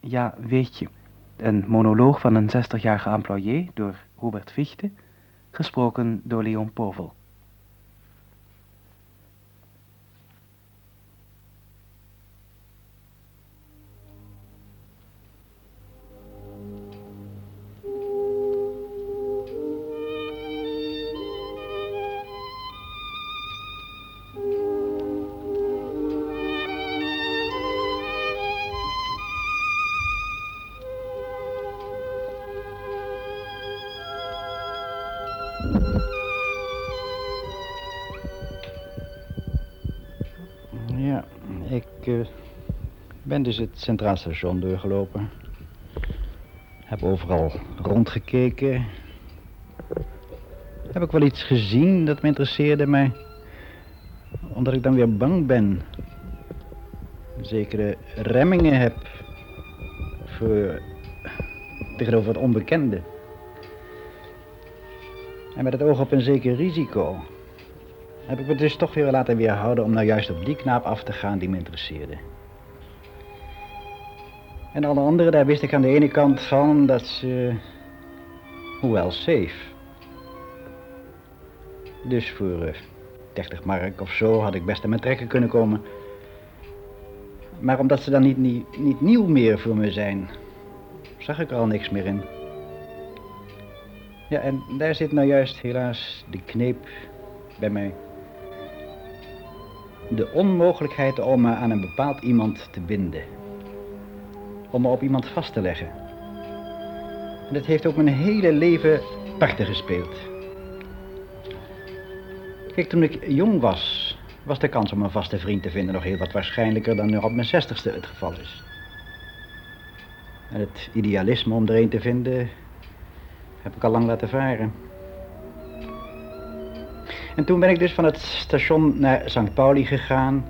Ja, weet je. Een monoloog van een 60-jarige employé door Hubert Fichte, gesproken door Leon Povel. Het Centraal Station doorgelopen. Heb overal rondgekeken. Heb ik wel iets gezien dat me interesseerde, maar omdat ik dan weer bang ben. Zekere remmingen heb voor tegenover het onbekende. En met het oog op een zeker risico heb ik me dus toch weer laten weerhouden om nou juist op die knaap af te gaan die me interesseerde. En alle anderen, daar wist ik aan de ene kant van dat ze, hoewel safe. Dus voor eh, 30 mark of zo had ik best aan mijn trekken kunnen komen. Maar omdat ze dan niet, niet, niet nieuw meer voor me zijn, zag ik er al niks meer in. Ja, en daar zit nou juist helaas de kneep bij mij. De onmogelijkheid om me aan een bepaald iemand te binden. Om me op iemand vast te leggen. En dat heeft ook mijn hele leven parten gespeeld. Kijk, toen ik jong was, was de kans om een vaste vriend te vinden nog heel wat waarschijnlijker dan nu op mijn zestigste het geval is. En het idealisme om er een te vinden, heb ik al lang laten varen. En toen ben ik dus van het station naar St. Pauli gegaan.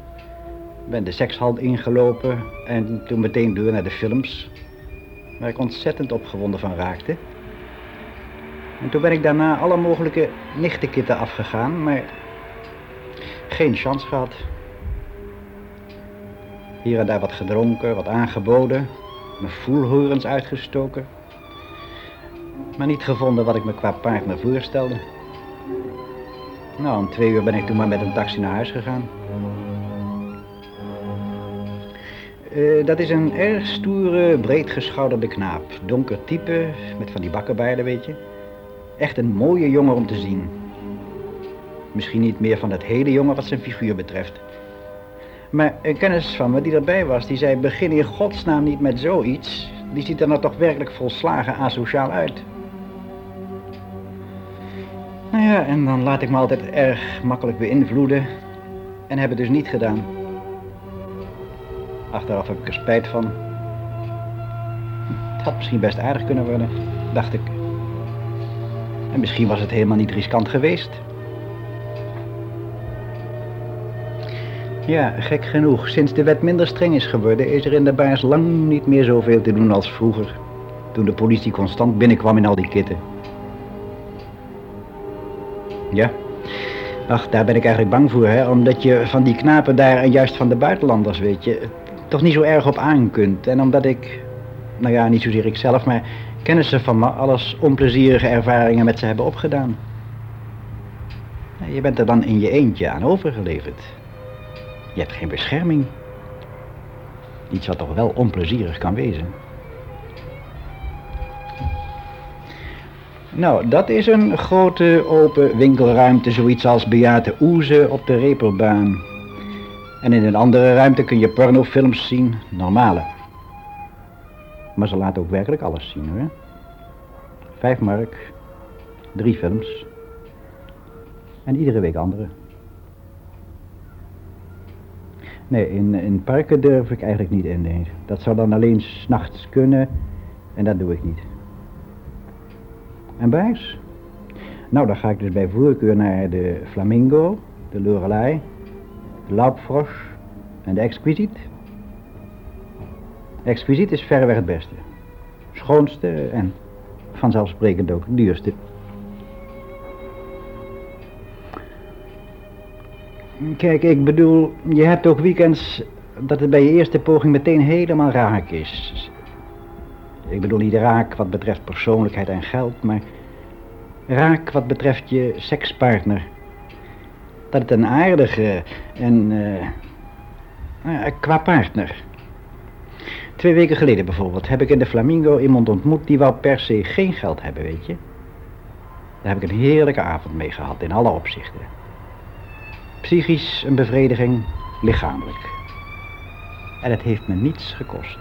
Ben de sekshal ingelopen en toen meteen door naar de films. Waar ik ontzettend opgewonden van raakte. En toen ben ik daarna alle mogelijke nichtenkitten afgegaan, maar geen chance gehad. Hier en daar wat gedronken, wat aangeboden, mijn voelhorens uitgestoken. Maar niet gevonden wat ik me qua partner voorstelde. Nou, om twee uur ben ik toen maar met een taxi naar huis gegaan. Eh, dat is een erg stoere, breedgeschouderde knaap. Donker type, met van die bakkenbaarden, weet je. Echt een mooie jongen om te zien. Misschien niet meer van het hele jongen wat zijn figuur betreft. Maar een kennis van me die erbij was, die zei... begin in godsnaam niet met zoiets. Die ziet er nou toch werkelijk volslagen asociaal uit. Nou ja, en dan laat ik me altijd erg makkelijk beïnvloeden. En heb het dus niet gedaan. Achteraf heb ik er spijt van. Het had misschien best aardig kunnen worden, dacht ik. En misschien was het helemaal niet riskant geweest. Ja, gek genoeg. Sinds de wet minder streng is geworden, is er in de baars lang niet meer zoveel te doen als vroeger. Toen de politie constant binnenkwam in al die kitten. Ja. Ach, daar ben ik eigenlijk bang voor, hè. Omdat je van die knapen daar en juist van de buitenlanders, weet je, toch niet zo erg op aan kunt. En omdat ik, nou ja, niet zozeer ik zelf, maar kennissen van me alles onplezierige ervaringen met ze hebben opgedaan. Je bent er dan in je eentje aan overgeleverd. Je hebt geen bescherming. Iets wat toch wel onplezierig kan wezen. Nou, dat is een grote open winkelruimte, zoiets als Beate Oeze op de Reperbaan. En in een andere ruimte kun je pornofilms zien, normale. Maar ze laten ook werkelijk alles zien hoor. Vijf mark, drie films. En iedere week andere. Nee, in, in parken durf ik eigenlijk niet in. Dat zou dan alleen s'nachts kunnen en dat doe ik niet. En baars? Nou, dan ga ik dus bij voorkeur naar de Flamingo, de Lorelei, Laubfrosch en de Exquisite. Exquisite is verreweg het beste. Schoonste en vanzelfsprekend ook duurste. Kijk, ik bedoel, je hebt ook weekends dat het bij je eerste poging meteen helemaal raak is. Ik bedoel niet raak wat betreft persoonlijkheid en geld, maar raak wat betreft je sekspartner. Dat het een aardige en uh, qua partner. Twee weken geleden bijvoorbeeld heb ik in de Flamingo iemand ontmoet die wou per se geen geld hebben, weet je. Daar heb ik een heerlijke avond mee gehad in alle opzichten. Psychisch een bevrediging, lichamelijk. En het heeft me niets gekost.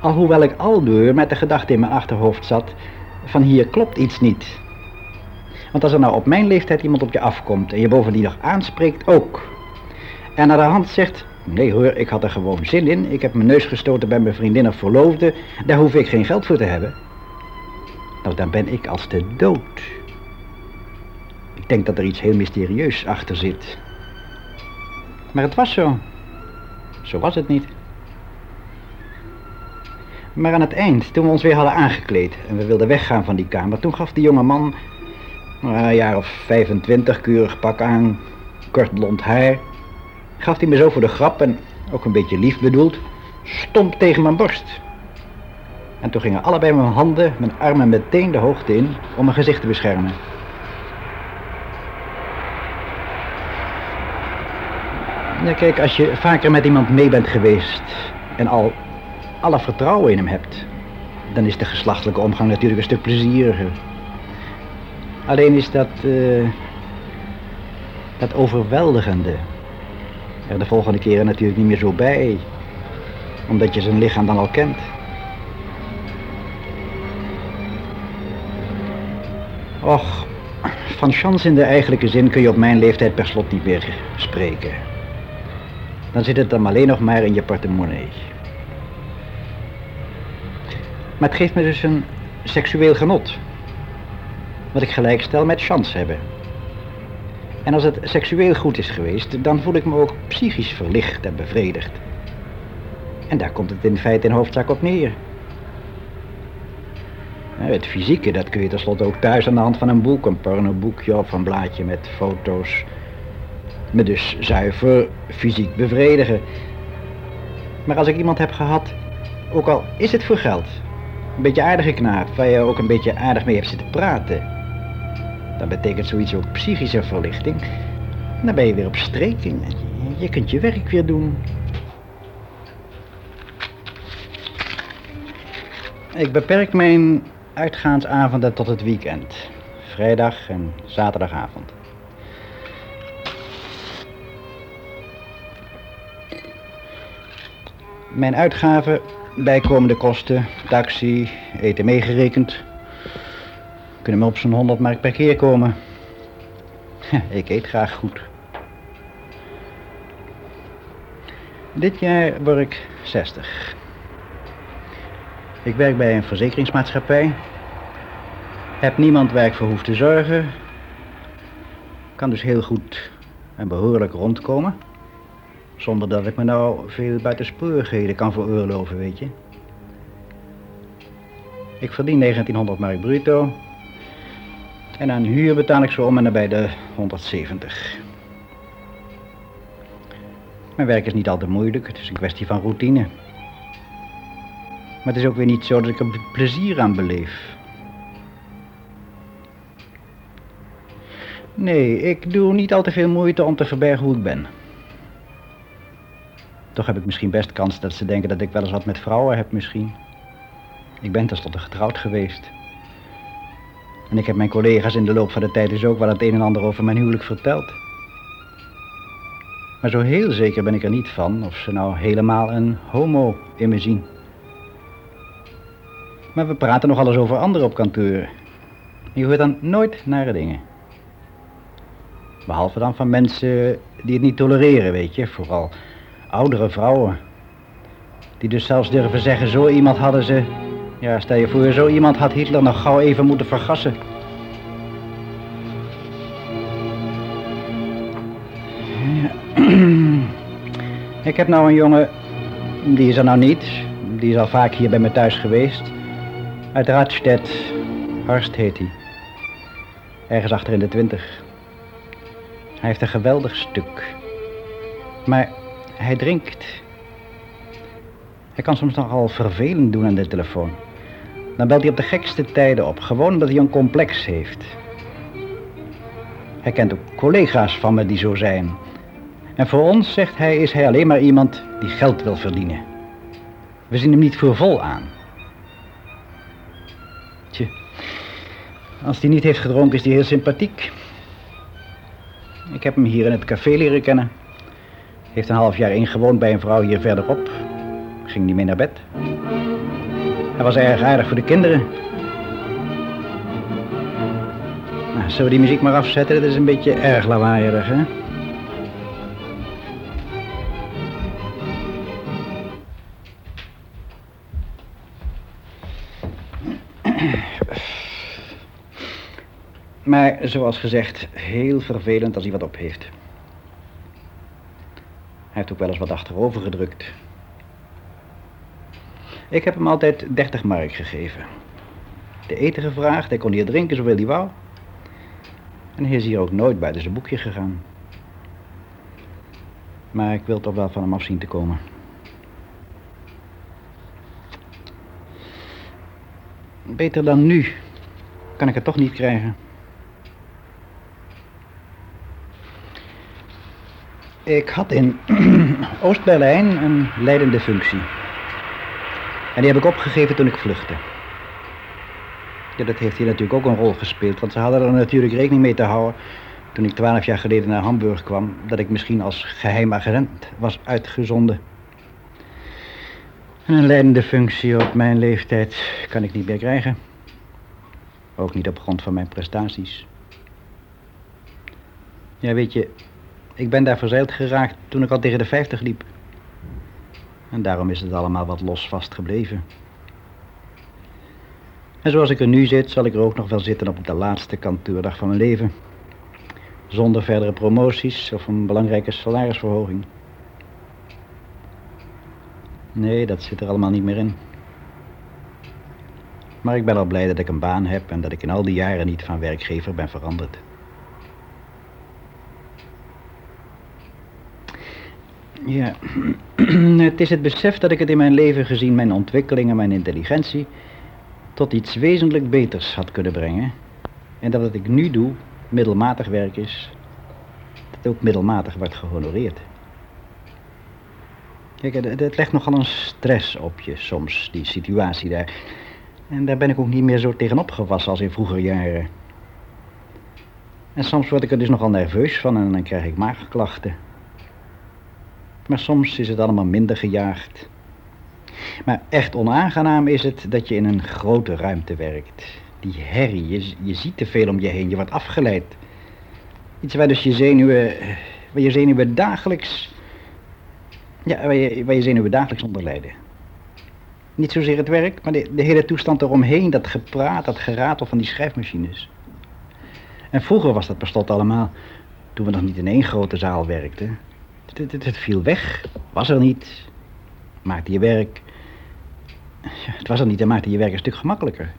Alhoewel ik aldoor met de gedachte in mijn achterhoofd zat van hier klopt iets niet. Want als er nou op mijn leeftijd iemand op je afkomt en je bovendien nog aanspreekt ook. En naar de hand zegt, nee hoor, ik had er gewoon zin in. Ik heb mijn neus gestoten bij mijn vriendin of verloofde. Daar hoef ik geen geld voor te hebben. Nou, dan ben ik als de dood. Ik denk dat er iets heel mysterieus achter zit. Maar het was zo. Zo was het niet. Maar aan het eind, toen we ons weer hadden aangekleed en we wilden weggaan van die kamer, toen gaf die jonge man, een jaar of 25, keurig pak aan, kort blond haar, gaf hij me zo voor de grap en ook een beetje lief bedoeld, stomp tegen mijn borst. En toen gingen allebei mijn handen, mijn armen meteen de hoogte in om mijn gezicht te beschermen. Ja, kijk, als je vaker met iemand mee bent geweest en al alle vertrouwen in hem hebt, dan is de geslachtelijke omgang natuurlijk een stuk plezieriger. Alleen is dat, uh, dat overweldigende er de volgende keren natuurlijk niet meer zo bij, omdat je zijn lichaam dan al kent. Och, van chance in de eigenlijke zin kun je op mijn leeftijd per slot niet meer spreken. Dan zit het dan alleen nog maar in je portemonnee. Maar het geeft me dus een seksueel genot. Wat ik gelijk stel met chance hebben. En als het seksueel goed is geweest, dan voel ik me ook psychisch verlicht en bevredigd. En daar komt het in feite in hoofdzaak op neer. Het fysieke, dat kun je tenslotte ook thuis aan de hand van een boek, een pornoboekje of een blaadje met foto's. Me dus zuiver fysiek bevredigen. Maar als ik iemand heb gehad, ook al is het voor geld, een beetje aardige knaap, waar je ook een beetje aardig mee hebt zitten praten. Dan betekent zoiets ook psychische verlichting. Dan ben je weer op streking. Je kunt je werk weer doen. Ik beperk mijn uitgaansavonden tot het weekend. Vrijdag en zaterdagavond. Mijn uitgaven bijkomende kosten, taxi, eten meegerekend. Kunnen me op zo'n 100 mark per keer komen. Ik eet graag goed. Dit jaar word ik 60. Ik werk bij een verzekeringsmaatschappij. Heb niemand waar ik voor hoef te zorgen. Kan dus heel goed en behoorlijk rondkomen. Zonder dat ik me nou veel buitensporigheden kan veroorloven, weet je. Ik verdien 1900 mark bruto. En aan huur betaal ik zo om en nabij de 170. Mijn werk is niet al te moeilijk, het is een kwestie van routine. Maar het is ook weer niet zo dat ik er plezier aan beleef. Nee, ik doe niet al te veel moeite om te verbergen hoe ik ben. Toch heb ik misschien best kans dat ze denken dat ik wel eens wat met vrouwen heb misschien. Ik ben tenslotte getrouwd geweest. En ik heb mijn collega's in de loop van de tijd dus ook wel het een en ander over mijn huwelijk verteld. Maar zo heel zeker ben ik er niet van of ze nou helemaal een homo in me zien. Maar we praten nog alles over anderen op kantoor. Je hoort dan nooit nare dingen. Behalve dan van mensen die het niet tolereren, weet je. Vooral oudere vrouwen. Die dus zelfs durven zeggen, zo iemand hadden ze... Ja, stel je voor, zo iemand had Hitler nog gauw even moeten vergassen. Ik heb nou een jongen, die is er nou niet. Die is al vaak hier bij me thuis geweest. Uit Radstedt, Harst heet hij. Ergens achter in de twintig. Hij heeft een geweldig stuk. Maar hij drinkt. Hij kan soms nogal vervelend doen aan de telefoon. Dan belt hij op de gekste tijden op, gewoon omdat hij een complex heeft. Hij kent ook collega's van me die zo zijn. En voor ons, zegt hij, is hij alleen maar iemand die geld wil verdienen. We zien hem niet voor vol aan. Tje, als hij niet heeft gedronken is hij heel sympathiek. Ik heb hem hier in het café leren kennen. Heeft een half jaar ingewoond bij een vrouw hier verderop. Ging niet mee naar bed. Hij was erg aardig voor de kinderen. Nou, zullen we die muziek maar afzetten? Dat is een beetje erg lawaaierig, hè? Maar zoals gezegd, heel vervelend als hij wat op heeft. Hij heeft ook wel eens wat achterover gedrukt. Ik heb hem altijd 30 mark gegeven. De eten gevraagd, hij kon hier drinken zoveel hij wou. En hij is hier ook nooit buiten zijn boekje gegaan. Maar ik wil toch wel van hem af zien te komen. Beter dan nu. Kan ik het toch niet krijgen. Ik had in Oost-Berlijn een leidende functie. En die heb ik opgegeven toen ik vluchtte. Ja, dat heeft hier natuurlijk ook een rol gespeeld, want ze hadden er natuurlijk rekening mee te houden toen ik twaalf jaar geleden naar Hamburg kwam, dat ik misschien als geheim agent was uitgezonden. En een leidende functie op mijn leeftijd kan ik niet meer krijgen. Ook niet op grond van mijn prestaties. Ja, weet je, ik ben daar verzeild geraakt toen ik al tegen de 50 liep. En daarom is het allemaal wat los vastgebleven. En zoals ik er nu zit, zal ik er ook nog wel zitten op de laatste kantoordag van mijn leven. Zonder verdere promoties of een belangrijke salarisverhoging. Nee, dat zit er allemaal niet meer in. Maar ik ben al blij dat ik een baan heb en dat ik in al die jaren niet van werkgever ben veranderd. Ja, het is het besef dat ik het in mijn leven gezien mijn ontwikkeling en mijn intelligentie tot iets wezenlijk beters had kunnen brengen. En dat wat ik nu doe middelmatig werk is, dat ook middelmatig wordt gehonoreerd. Kijk, het, het legt nogal een stress op je soms, die situatie daar. En daar ben ik ook niet meer zo tegenop gewassen als in vroeger jaren. En soms word ik er dus nogal nerveus van en dan krijg ik maagklachten. Maar soms is het allemaal minder gejaagd. Maar echt onaangenaam is het dat je in een grote ruimte werkt. Die herrie, je, je ziet te veel om je heen, je wordt afgeleid. Iets waar dus je zenuwen, waar je zenuwen dagelijks, ja, waar je, waar je zenuwen dagelijks onder lijden. Niet zozeer het werk, maar de, de hele toestand eromheen, dat gepraat, dat geratel van die schrijfmachines. En vroeger was dat per slot allemaal, toen we nog niet in één grote zaal werkten. Het, viel weg, was er niet. Maakte je werk... Het was er niet en maakte je werk een stuk gemakkelijker.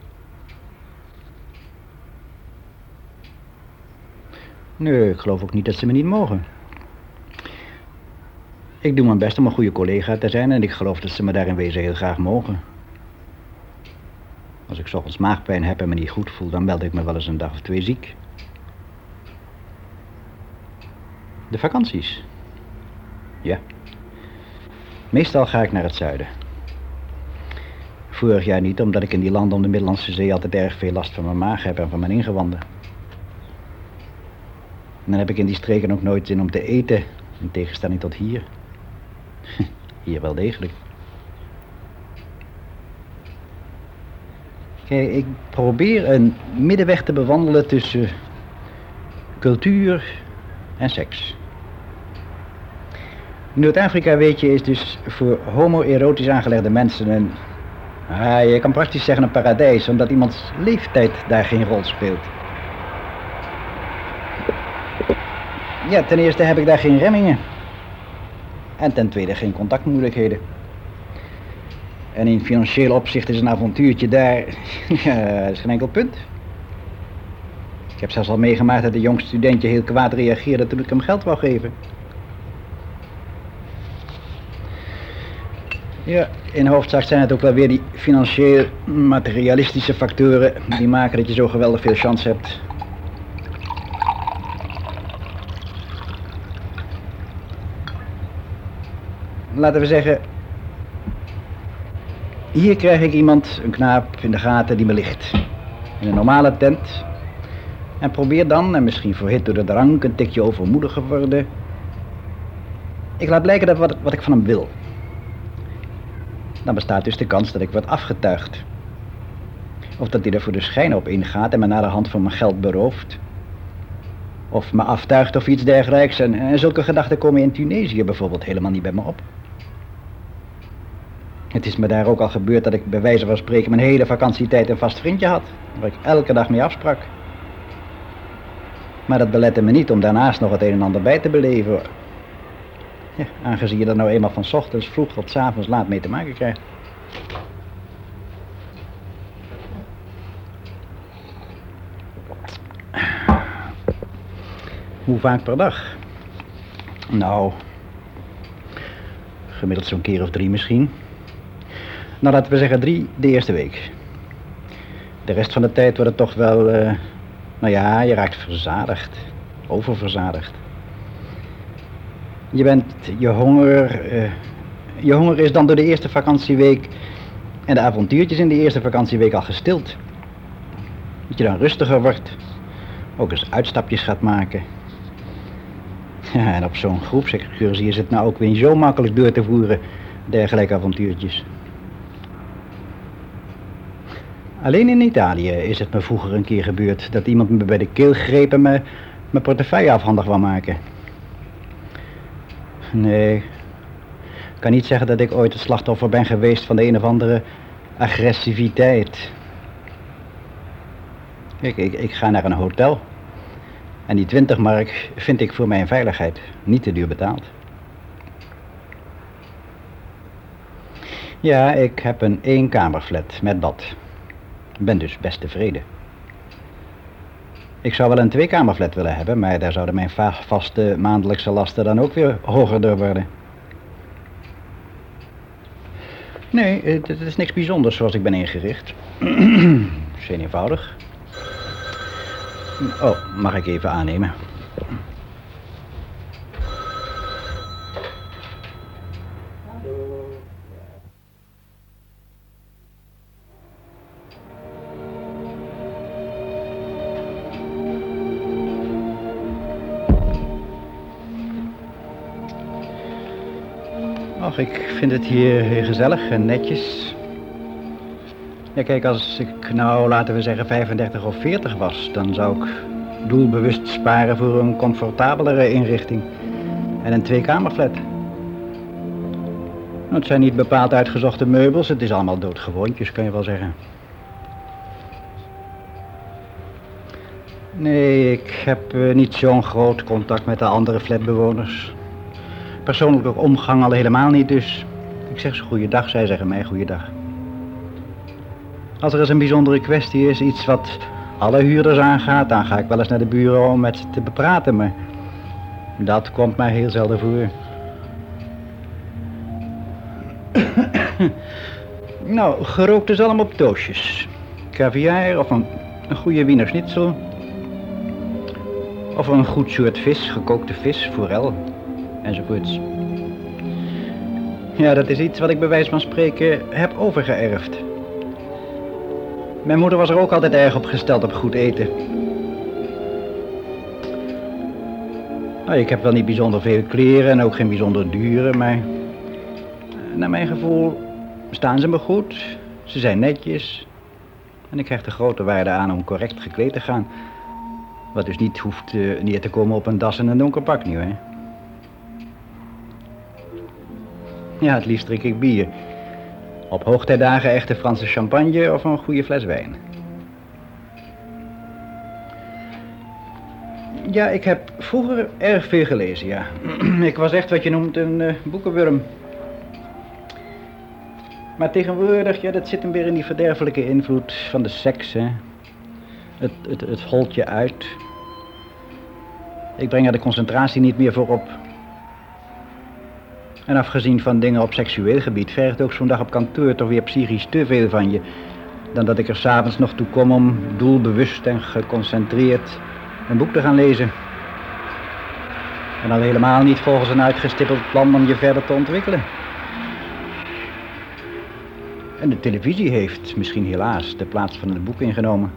Nee, ik geloof ook niet dat ze me niet mogen. Ik doe mijn best om een goede collega te zijn en ik geloof dat ze me daar in wezen heel graag mogen. Als ik ochtends maagpijn heb en me niet goed voel, dan meld ik me wel eens een dag of twee ziek. De vakanties. Ja. Meestal ga ik naar het zuiden. Vorig jaar niet, omdat ik in die landen om de Middellandse Zee altijd erg veel last van mijn maag heb en van mijn ingewanden. En dan heb ik in die streken ook nooit zin om te eten, in tegenstelling tot hier. Hier wel degelijk. Kijk, ik probeer een middenweg te bewandelen tussen cultuur en seks. Noord-Afrika, weet je, is dus voor homoerotisch aangelegde mensen een... Ah, je kan praktisch zeggen een paradijs, omdat iemands leeftijd daar geen rol speelt. Ja, ten eerste heb ik daar geen remmingen. En ten tweede geen contactmoeilijkheden. En in financieel opzicht is een avontuurtje daar... Is geen enkel punt. Ik heb zelfs al meegemaakt dat de jong studentje heel kwaad reageerde toen ik hem geld wou geven. Ja, in hoofdzaak zijn het ook wel weer die financieel materialistische factoren die maken dat je zo geweldig veel chance hebt. Laten we zeggen, hier krijg ik iemand, een knaap in de gaten die me ligt. In een normale tent. En probeer dan, en misschien verhit door de drank, een tikje overmoedig geworden. Ik laat blijken dat wat, wat ik van hem wil. Dan bestaat dus de kans dat ik word afgetuigd. Of dat hij er voor de schijn op ingaat en me naar de hand van mijn geld berooft. Of me aftuigt of iets dergelijks. En, en zulke gedachten komen in Tunesië bijvoorbeeld helemaal niet bij me op. Het is me daar ook al gebeurd dat ik bij wijze van spreken mijn hele vakantietijd een vast vriendje had. Waar ik elke dag mee afsprak. Maar dat belette me niet om daarnaast nog het een en ander bij te beleven. Ja, aangezien je er nou eenmaal van ochtends vroeg tot avonds laat mee te maken krijgt. Hoe vaak per dag? Nou, gemiddeld zo'n keer of drie misschien. Nou, laten we zeggen drie de eerste week. De rest van de tijd wordt het toch wel, uh, nou ja, je raakt verzadigd. Oververzadigd. Je bent, je honger, uh, je honger is dan door de eerste vakantieweek en de avontuurtjes in de eerste vakantieweek al gestild. Dat je dan rustiger wordt. Ook eens uitstapjes gaat maken. Ja, en op zo'n groepsexcursie is het nou ook weer zo makkelijk door te voeren, dergelijke avontuurtjes. Alleen in Italië is het me vroeger een keer gebeurd dat iemand me bij de keel greep en me mijn portefeuille afhandig wou maken. Nee, ik kan niet zeggen dat ik ooit het slachtoffer ben geweest van de een of andere agressiviteit. Kijk, ik, ik ga naar een hotel. En die 20 mark vind ik voor mijn veiligheid niet te duur betaald. Ja, ik heb een eenkamerflat met bad. Ben dus best tevreden. Ik zou wel een tweekamerflat willen hebben, maar daar zouden mijn vaste maandelijkse lasten dan ook weer hoger door worden. Nee, het is niks bijzonders zoals ik ben ingericht. Zeer eenvoudig. Oh, mag ik even aannemen? Vind het hier heel gezellig en netjes. Ja, kijk, als ik nou, laten we zeggen, 35 of 40 was, dan zou ik doelbewust sparen voor een comfortabelere inrichting. En een tweekamerflat. Nou, het zijn niet bepaald uitgezochte meubels, het is allemaal doodgewoontjes, kan je wel zeggen. Nee, ik heb uh, niet zo'n groot contact met de andere flatbewoners. Persoonlijke omgang al helemaal niet, dus ik zeg ze goeiedag, zij zeggen mij goeiedag. Als er eens een bijzondere kwestie is, iets wat alle huurders aangaat, dan ga ik wel eens naar de buren om met ze te bepraten, maar dat komt mij heel zelden voor. nou, gerookt is allemaal op doosjes. Caviar of een, een goede wiener schnitzel. Of een goed soort vis, gekookte vis, forel, enzovoorts. Ja, dat is iets wat ik bij wijze van spreken heb overgeërfd. Mijn moeder was er ook altijd erg op gesteld op goed eten. Nou, ik heb wel niet bijzonder veel kleren en ook geen bijzonder dure, maar... Naar mijn gevoel staan ze me goed. Ze zijn netjes. En ik krijg de grote waarde aan om correct gekleed te gaan. Wat dus niet hoeft uh, neer te komen op een das en een donker pak, nu, Ja, het liefst drink ik bier. Op hoogtijdagen echte Franse champagne of een goede fles wijn. Ja, ik heb vroeger erg veel gelezen, ja. ik was echt wat je noemt een uh, boekenwurm. Maar tegenwoordig, ja, dat zit hem weer in die verderfelijke invloed van de seks, hè. Het, het, het holt je uit. Ik breng er de concentratie niet meer voor op. En afgezien van dingen op seksueel gebied vergt ook zo'n dag op kantoor toch weer psychisch te veel van je. Dan dat ik er s'avonds nog toe kom om doelbewust en geconcentreerd een boek te gaan lezen. En dan helemaal niet volgens een uitgestippeld plan om je verder te ontwikkelen. En de televisie heeft misschien helaas de plaats van het boek ingenomen.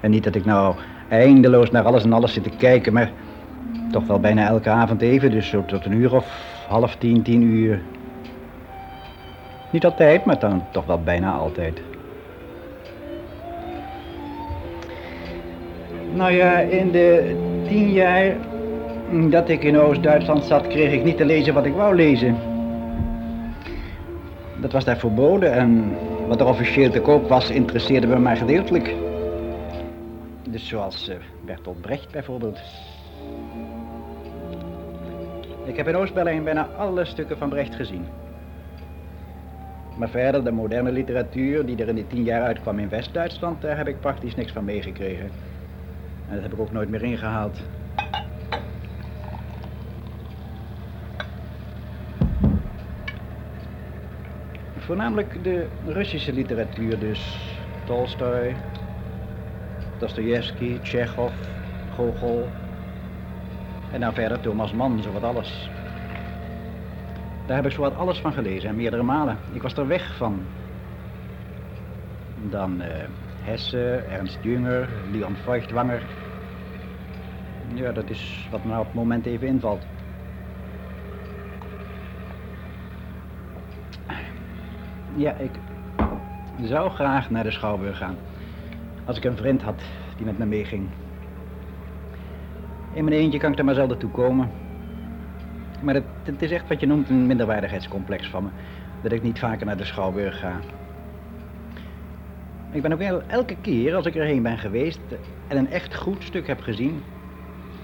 En niet dat ik nou eindeloos naar alles en alles zit te kijken, maar toch wel bijna elke avond even, dus tot een uur of half tien, tien uur. Niet altijd, maar dan toch wel bijna altijd. Nou ja, in de tien jaar dat ik in Oost-Duitsland zat, kreeg ik niet te lezen wat ik wou lezen. Dat was daar verboden en wat er officieel te koop was, interesseerde me maar gedeeltelijk. Dus zoals uh, Bertolt Brecht bijvoorbeeld. Ik heb in Oost-Berlijn bijna alle stukken van Brecht gezien. Maar verder, de moderne literatuur die er in die tien jaar uitkwam in West-Duitsland, daar heb ik praktisch niks van meegekregen. En dat heb ik ook nooit meer ingehaald. Voornamelijk de Russische literatuur dus. Tolstoy, Dostoevsky, Tsjechov, Gogol. En dan verder Thomas Mann, zowat alles. Daar heb ik zowat alles van gelezen en meerdere malen. Ik was er weg van. Dan uh, Hesse, Ernst Jünger, Leon Feuchtwanger. Ja, dat is wat me op het moment even invalt. Ja, ik zou graag naar de Schouwburg gaan. Als ik een vriend had die met me meeging. In mijn eentje kan ik er maar zelden toe komen. Maar het, het, is echt wat je noemt een minderwaardigheidscomplex van me. Dat ik niet vaker naar de Schouwburg ga. Ik ben ook elke keer als ik erheen ben geweest en een echt goed stuk heb gezien,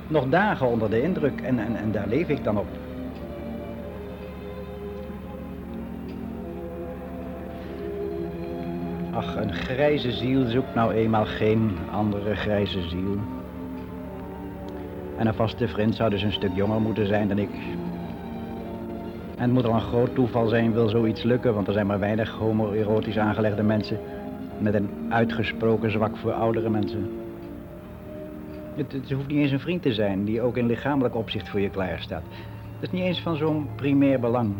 nog dagen onder de indruk en, en, en daar leef ik dan op. Ach, een grijze ziel zoekt nou eenmaal geen andere grijze ziel. En een vaste vriend zou dus een stuk jonger moeten zijn dan ik. En het moet al een groot toeval zijn, wil zoiets lukken, want er zijn maar weinig homoerotisch aangelegde mensen met een uitgesproken zwak voor oudere mensen. Het, hoeft niet eens een vriend te zijn die ook in lichamelijk opzicht voor je klaar staat. Het is niet eens van zo'n primair belang.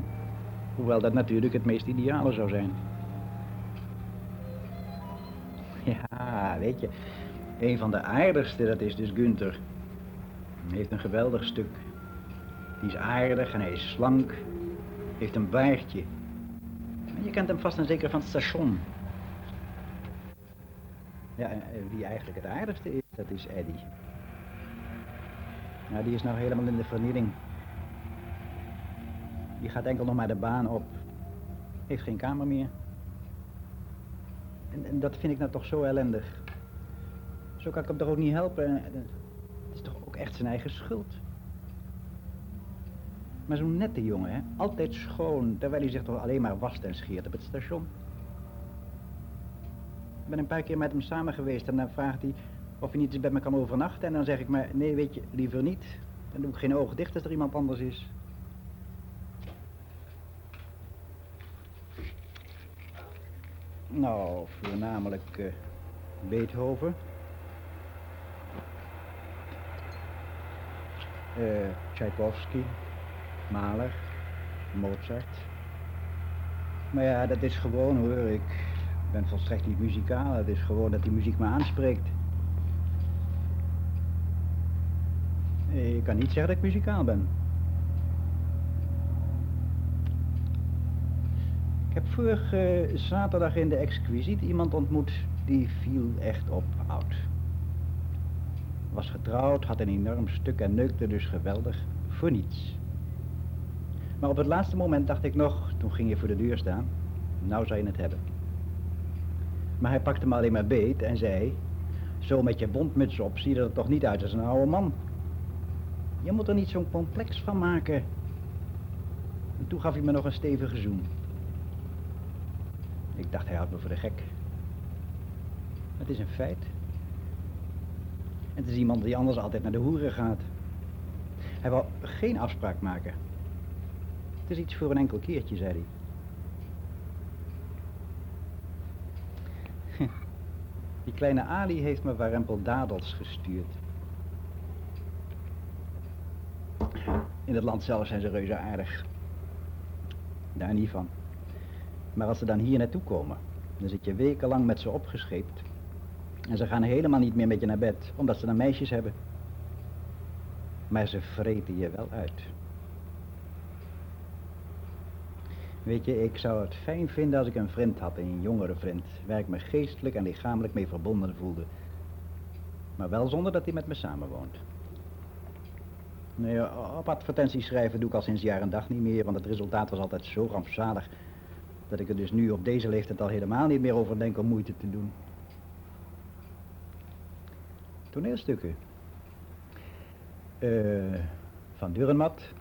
Hoewel dat natuurlijk het meest ideale zou zijn. Ja, weet je, een van de aardigste, dat is dus Gunther. Hij heeft een geweldig stuk. Die is aardig en hij is slank. Heeft een baardje. Je kent hem vast en zeker van het station. Ja, wie eigenlijk het aardigste is, dat is Eddie. Nou, die is nou helemaal in de vernieling. Die gaat enkel nog maar de baan op. Heeft geen kamer meer. En, en, dat vind ik nou toch zo ellendig. Zo kan ik hem toch ook niet helpen. Echt zijn eigen schuld. Maar zo'n nette jongen, hè? Altijd schoon, terwijl hij zich toch alleen maar wast en scheert op het station. Ik ben een paar keer met hem samen geweest en dan vraagt hij of hij niet eens bij me kan overnachten. En dan zeg ik maar, nee weet je, liever niet. Dan doe ik geen ogen dicht als er iemand anders is. Nou, voornamelijk uh, Beethoven. Uh, Tchaikovsky, Mahler, Mozart. Maar ja, dat is gewoon hoor. Ik ben volstrekt niet muzikaal. Het is gewoon dat die muziek me aanspreekt. Ik kan niet zeggen dat ik muzikaal ben. Ik heb vorige zaterdag in de exquisiet iemand ontmoet die viel echt op oud. Was getrouwd, had een enorm stuk en neukte dus geweldig voor niets. Maar op het laatste moment dacht ik nog, toen ging je voor de deur staan, nou zou je het hebben. Maar hij pakte me alleen maar beet en zei, zo met je bondmuts op zie je er toch niet uit als een oude man. Je moet er niet zo'n complex van maken. En toen gaf hij me nog een stevige zoen. Ik dacht, hij houdt me voor de gek. Het is een feit. En het is iemand die anders altijd naar de hoeren gaat. Hij wou geen afspraak maken. Het is iets voor een enkel keertje, zei hij. Die kleine Ali heeft me warempel dadels gestuurd. In het land zelf zijn ze reuze aardig. Daar niet van. Maar als ze dan hier naartoe komen, dan zit je wekenlang met ze opgescheept. En ze gaan helemaal niet meer met je naar bed, omdat ze dan meisjes hebben. Maar ze vreten je wel uit. Weet je, ik zou het fijn vinden als ik een vriend had, een jongere vriend, waar ik me geestelijk en lichamelijk mee verbonden voelde. Maar wel zonder dat hij met me samenwoont. Nee, op advertenties schrijven doe ik al sinds jaar en dag niet meer, want het resultaat was altijd zo rampzalig dat ik er dus nu op deze leeftijd al helemaal niet meer over denk om moeite te doen. Toneelstukken. Uh, van Durenmat,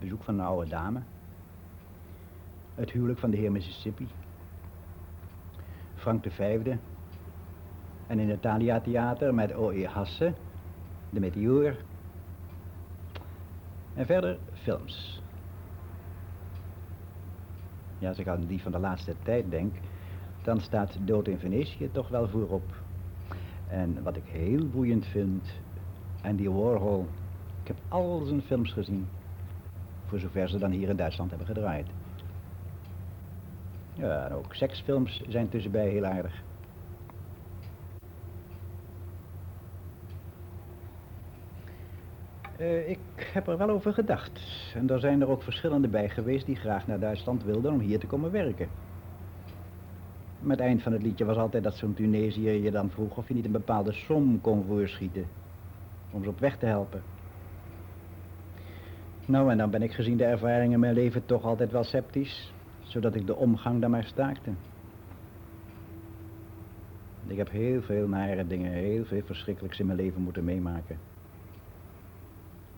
bezoek van een oude dame. Het huwelijk van de heer Mississippi. Frank V. En in het Thalia Theater met O.E. Hasse, De Meteor. En verder films. Ja, als ik aan die van de laatste tijd denk, dan staat Dood in Venetië toch wel voorop. En wat ik heel boeiend vind, Andy Warhol. Ik heb al zijn films gezien, voor zover ze dan hier in Duitsland hebben gedraaid. Ja, en ook seksfilms zijn tussenbij heel aardig. Uh, ik heb er wel over gedacht. En er zijn er ook verschillende bij geweest die graag naar Duitsland wilden om hier te komen werken. Maar het eind van het liedje was altijd dat zo'n Tunesiër je dan vroeg of je niet een bepaalde som kon voorschieten. Om ze op weg te helpen. Nou, en dan ben ik gezien de ervaringen in mijn leven toch altijd wel sceptisch zodat ik de omgang daarmee staakte. Ik heb heel veel nare dingen, heel veel verschrikkelijks in mijn leven moeten meemaken.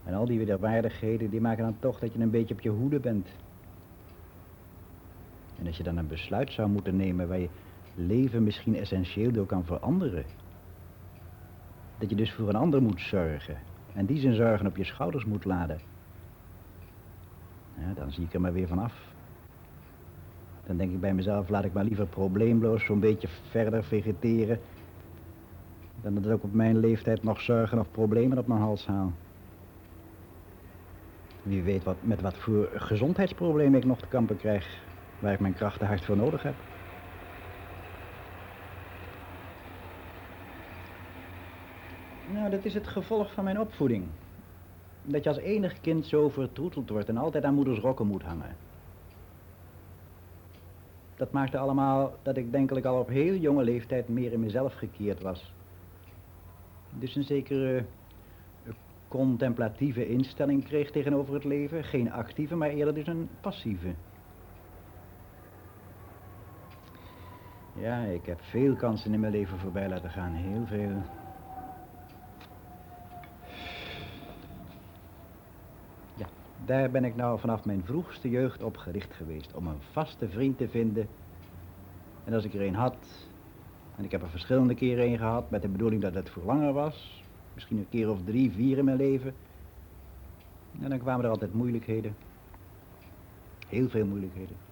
En al die wederwaardigheden, die maken dan toch dat je een beetje op je hoede bent. En als je dan een besluit zou moeten nemen waar je leven misschien essentieel door kan veranderen. Dat je dus voor een ander moet zorgen. En die zijn zorgen op je schouders moet laden. Dan zie ik er maar weer van af. Dan denk ik bij mezelf, laat ik maar liever probleemloos zo'n beetje verder vegeteren. Dan dat ik ook op mijn leeftijd nog zorgen of problemen op mijn hals haal. Wie weet wat, met wat voor gezondheidsproblemen ik nog te kampen krijg. Waar ik mijn krachten hard voor nodig heb. Nou, dat is het gevolg van mijn opvoeding. Dat je als enig kind zo vertroeteld wordt en altijd aan moeders rokken moet hangen dat maakte allemaal dat ik denkelijk al op heel jonge leeftijd meer in mezelf gekeerd was. Dus een zekere eh, contemplatieve instelling kreeg tegenover het leven. Geen actieve, maar eerder dus een passieve. Ja, ik heb veel kansen in mijn leven voorbij laten gaan. Heel veel. Daar ben ik nou vanaf mijn vroegste jeugd op gericht geweest. Om een vaste vriend te vinden. En als ik er een had. En ik heb er verschillende keren een gehad. Met de bedoeling dat het voor langer was. Misschien een keer of drie, vier in mijn leven. En dan kwamen er altijd moeilijkheden. Heel veel moeilijkheden.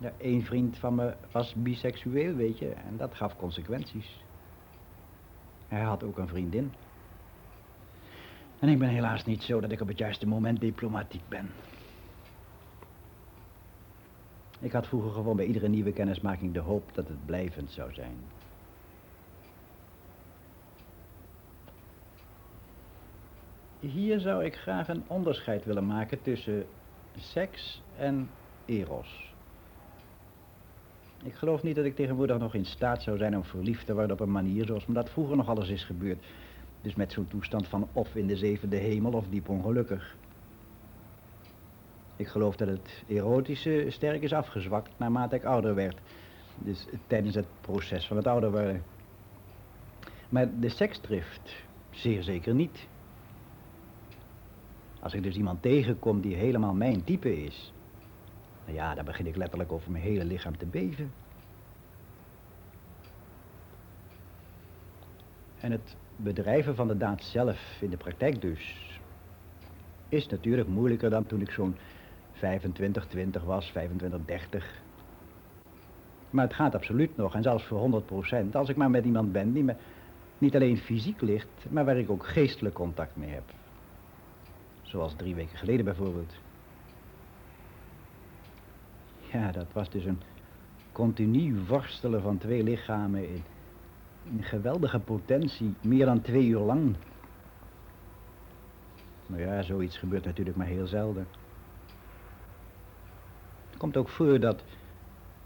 Ja, één vriend van me was biseksueel, weet je. En dat gaf consequenties. Hij had ook een vriendin. En ik ben helaas niet zo dat ik op het juiste moment diplomatiek ben. Ik had vroeger gewoon bij iedere nieuwe kennismaking de hoop dat het blijvend zou zijn. Hier zou ik graag een onderscheid willen maken tussen seks en eros. Ik geloof niet dat ik tegenwoordig nog in staat zou zijn om verliefd te worden op een manier zoals me dat vroeger nog alles is gebeurd. Dus met zo'n toestand van of in de zevende hemel of diep ongelukkig. Ik geloof dat het erotische sterk is afgezwakt naarmate ik ouder werd. Dus tijdens het proces van het ouder worden. Maar de seksdrift, zeer zeker niet. Als ik dus iemand tegenkom die helemaal mijn type is... Nou ja, dan begin ik letterlijk over mijn hele lichaam te beven. En het bedrijven van de daad zelf, in de praktijk dus, is natuurlijk moeilijker dan toen ik zo'n 25, 20 was, 25, 30. Maar het gaat absoluut nog, en zelfs voor 100 procent, als ik maar met iemand ben die me niet alleen fysiek ligt, maar waar ik ook geestelijk contact mee heb. Zoals drie weken geleden bijvoorbeeld. Ja, dat was dus een continu worstelen van twee lichamen in, in geweldige potentie, meer dan twee uur lang. Maar ja, zoiets gebeurt natuurlijk maar heel zelden. Het komt ook voor dat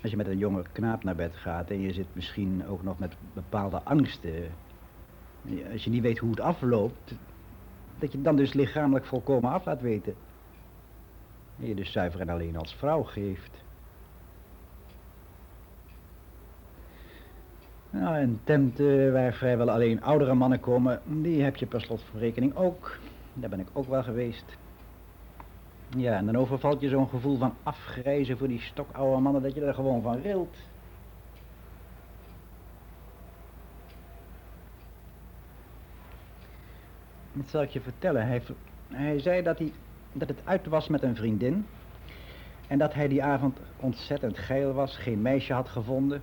als je met een jonge knaap naar bed gaat en je zit misschien ook nog met bepaalde angsten. Als je niet weet hoe het afloopt, dat je dan dus lichamelijk volkomen af laat weten. En je dus zuiver en alleen als vrouw geeft. Nou, een tent waar vrijwel alleen oudere mannen komen, die heb je per slot van rekening ook. Daar ben ik ook wel geweest. Ja, en dan overvalt je zo'n gevoel van afgrijzen voor die stokoude mannen dat je er gewoon van rilt. Dat zal ik je vertellen. Hij, hij zei dat, hij, dat het uit was met een vriendin. En dat hij die avond ontzettend geil was, geen meisje had gevonden.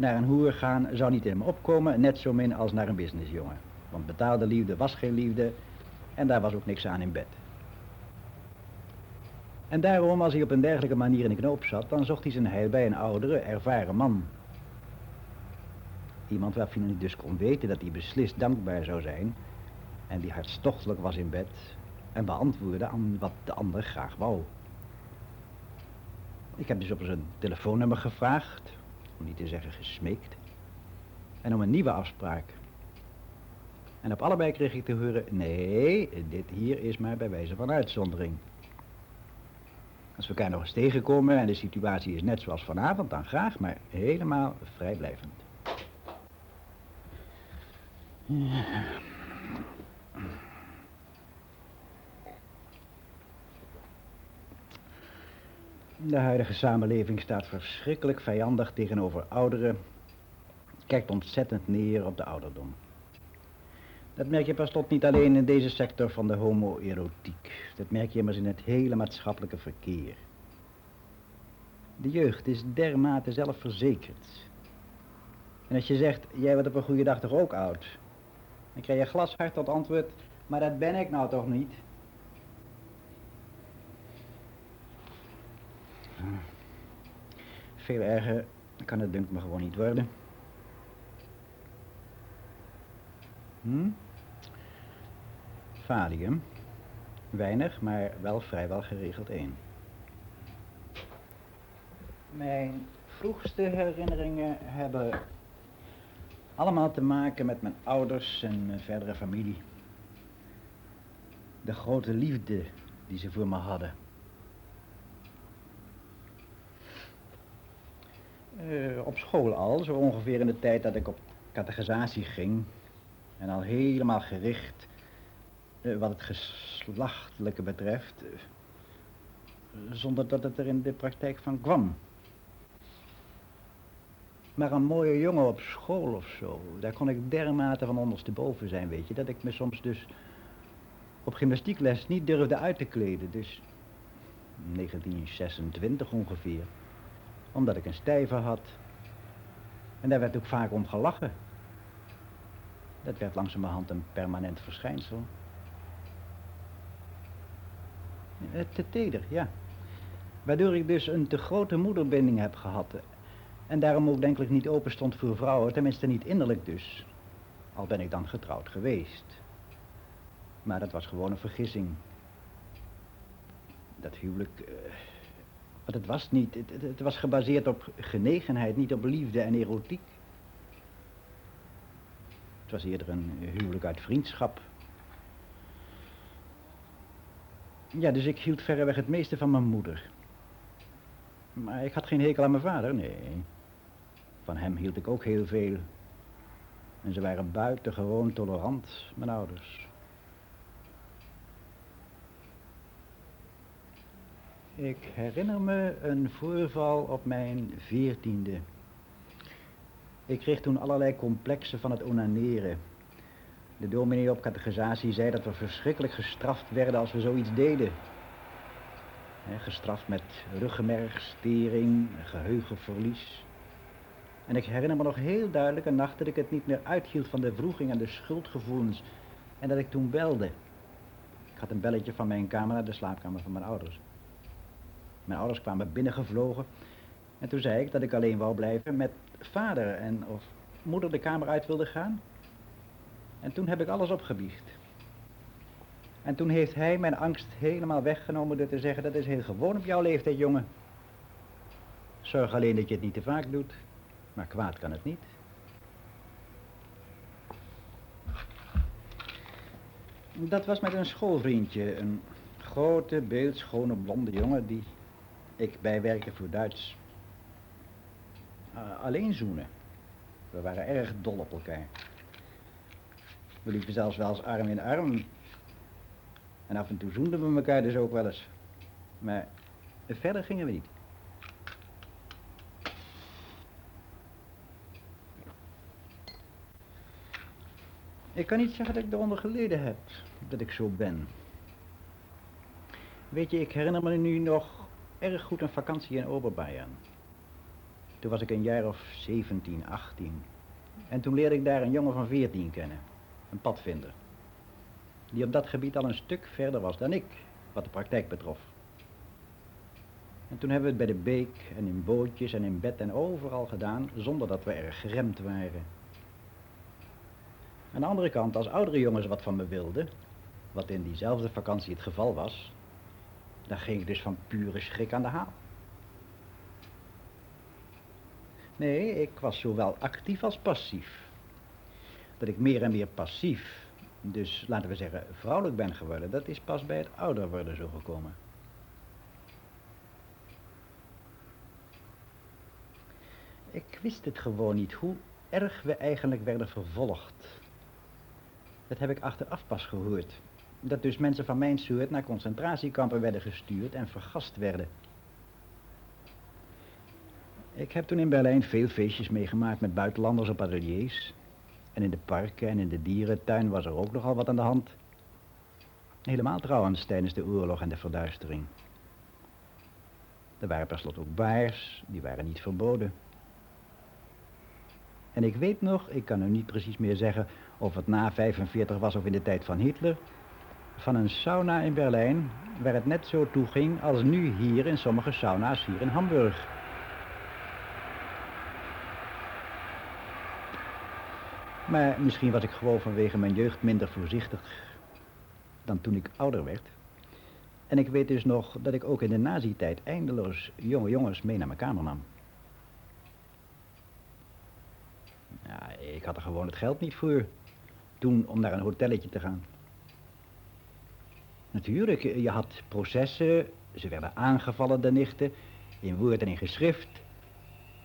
Naar een hoer gaan zou niet in hem opkomen, net zo min als naar een businessjongen. Want betaalde liefde was geen liefde en daar was ook niks aan in bed. En daarom, als hij op een dergelijke manier in de knoop zat, dan zocht hij zijn heil bij een oudere, ervaren man. Iemand waarvan hij dus kon weten dat hij beslist dankbaar zou zijn en die hartstochtelijk was in bed en beantwoordde aan wat de ander graag wou. Ik heb dus op zijn telefoonnummer gevraagd, om niet te zeggen gesmeekt, en om een nieuwe afspraak. En op allebei kreeg ik te horen, nee, dit hier is maar bij wijze van uitzondering. Als we elkaar nog eens tegenkomen en de situatie is net zoals vanavond, dan graag, maar helemaal vrijblijvend. De huidige samenleving staat verschrikkelijk vijandig tegenover ouderen. Kijkt ontzettend neer op de ouderdom. Dat merk je pas tot niet alleen in deze sector van de homoerotiek. Dat merk je immers in het hele maatschappelijke verkeer. De jeugd is dermate zelfverzekerd. En als je zegt, jij wordt op een goede dag toch ook oud? Dan krijg je glashard tot antwoord, maar dat ben ik nou toch niet? Veel erger kan het dunkt me gewoon niet worden. Hm? Valium. Weinig, maar wel vrijwel geregeld één. Mijn vroegste herinneringen hebben allemaal te maken met mijn ouders en mijn verdere familie. De grote liefde die ze voor me hadden. Uh, op school al, zo ongeveer in de tijd dat ik op catechisatie ging. En al helemaal gericht uh, wat het geslachtelijke betreft. Uh, zonder dat het er in de praktijk van kwam. Maar een mooie jongen op school of zo, daar kon ik dermate van ondersteboven zijn, weet je. Dat ik me soms dus op gymnastiekles niet durfde uit te kleden. Dus 1926 ongeveer omdat ik een stijve had. En daar werd ook vaak om gelachen. Dat werd langzamerhand een permanent verschijnsel. Eh, te teder, ja. Waardoor ik dus een te grote moederbinding heb gehad. En daarom ook denk ik niet open stond voor vrouwen, tenminste niet innerlijk dus. Al ben ik dan getrouwd geweest. Maar dat was gewoon een vergissing. Dat huwelijk... Uh, want het was niet, het, het, was gebaseerd op genegenheid, niet op liefde en erotiek. Het was eerder een huwelijk uit vriendschap. Ja, dus ik hield verreweg het meeste van mijn moeder. Maar ik had geen hekel aan mijn vader, nee. Van hem hield ik ook heel veel. En ze waren buitengewoon tolerant, mijn ouders. Ik herinner me een voorval op mijn veertiende. Ik kreeg toen allerlei complexen van het onaneren. De dominee op catechisatie zei dat we verschrikkelijk gestraft werden als we zoiets deden. gestraft met ruggenmergstering, geheugenverlies. En ik herinner me nog heel duidelijk een nacht dat ik het niet meer uithield van de vroeging en de schuldgevoelens. En dat ik toen belde. Ik had een belletje van mijn kamer naar de slaapkamer van mijn ouders. Mijn ouders kwamen binnengevlogen. En toen zei ik dat ik alleen wou blijven met vader en of moeder de kamer uit wilde gaan. En toen heb ik alles opgebiecht. En toen heeft hij mijn angst helemaal weggenomen door te zeggen, dat is heel gewoon op jouw leeftijd, jongen. Zorg alleen dat je het niet te vaak doet, maar kwaad kan het niet. Dat was met een schoolvriendje, een grote, beeldschone, blonde jongen die ik bijwerken voor Duits. Uh, alleen zoenen. We waren erg dol op elkaar. We liepen zelfs wel eens arm in arm. En af en toe zoenden we elkaar dus ook wel eens. Maar verder gingen we niet. Ik kan niet zeggen dat ik eronder geleden heb dat ik zo ben. Weet je, ik herinner me nu nog erg goed een vakantie in Oberbayern. Toen was ik een jaar of 17, 18. En toen leerde ik daar een jongen van 14 kennen. Een padvinder. Die op dat gebied al een stuk verder was dan ik, wat de praktijk betrof. En toen hebben we het bij de beek en in bootjes en in bed en overal gedaan, zonder dat we erg geremd waren. Aan de andere kant, als oudere jongens wat van me wilden, wat in diezelfde vakantie het geval was, dan ging ik dus van pure schrik aan de haal. Nee, ik was zowel actief als passief. Dat ik meer en meer passief, dus laten we zeggen vrouwelijk ben geworden, dat is pas bij het ouder worden zo gekomen. Ik wist het gewoon niet, hoe erg we eigenlijk werden vervolgd. Dat heb ik achteraf pas gehoord. Dat dus mensen van mijn soort naar concentratiekampen werden gestuurd en vergast werden. Ik heb toen in Berlijn veel feestjes meegemaakt met buitenlanders op ateliers. En in de parken en in de dierentuin was er ook nogal wat aan de hand. Helemaal trouwens tijdens de oorlog en de verduistering. Er waren per slot ook baars, die waren niet verboden. En ik weet nog, ik kan nu niet precies meer zeggen of het na 45 was of in de tijd van Hitler, van een sauna in Berlijn waar het net zo toe ging als nu hier in sommige sauna's hier in Hamburg. Maar misschien was ik gewoon vanwege mijn jeugd minder voorzichtig dan toen ik ouder werd. En ik weet dus nog dat ik ook in de nazi-tijd eindeloos jonge jongens mee naar mijn kamer nam. Ik had er gewoon het geld niet voor. Toen om naar een hotelletje te gaan. Natuurlijk, je had processen, ze werden aangevallen, de nichten, in woord en in geschrift.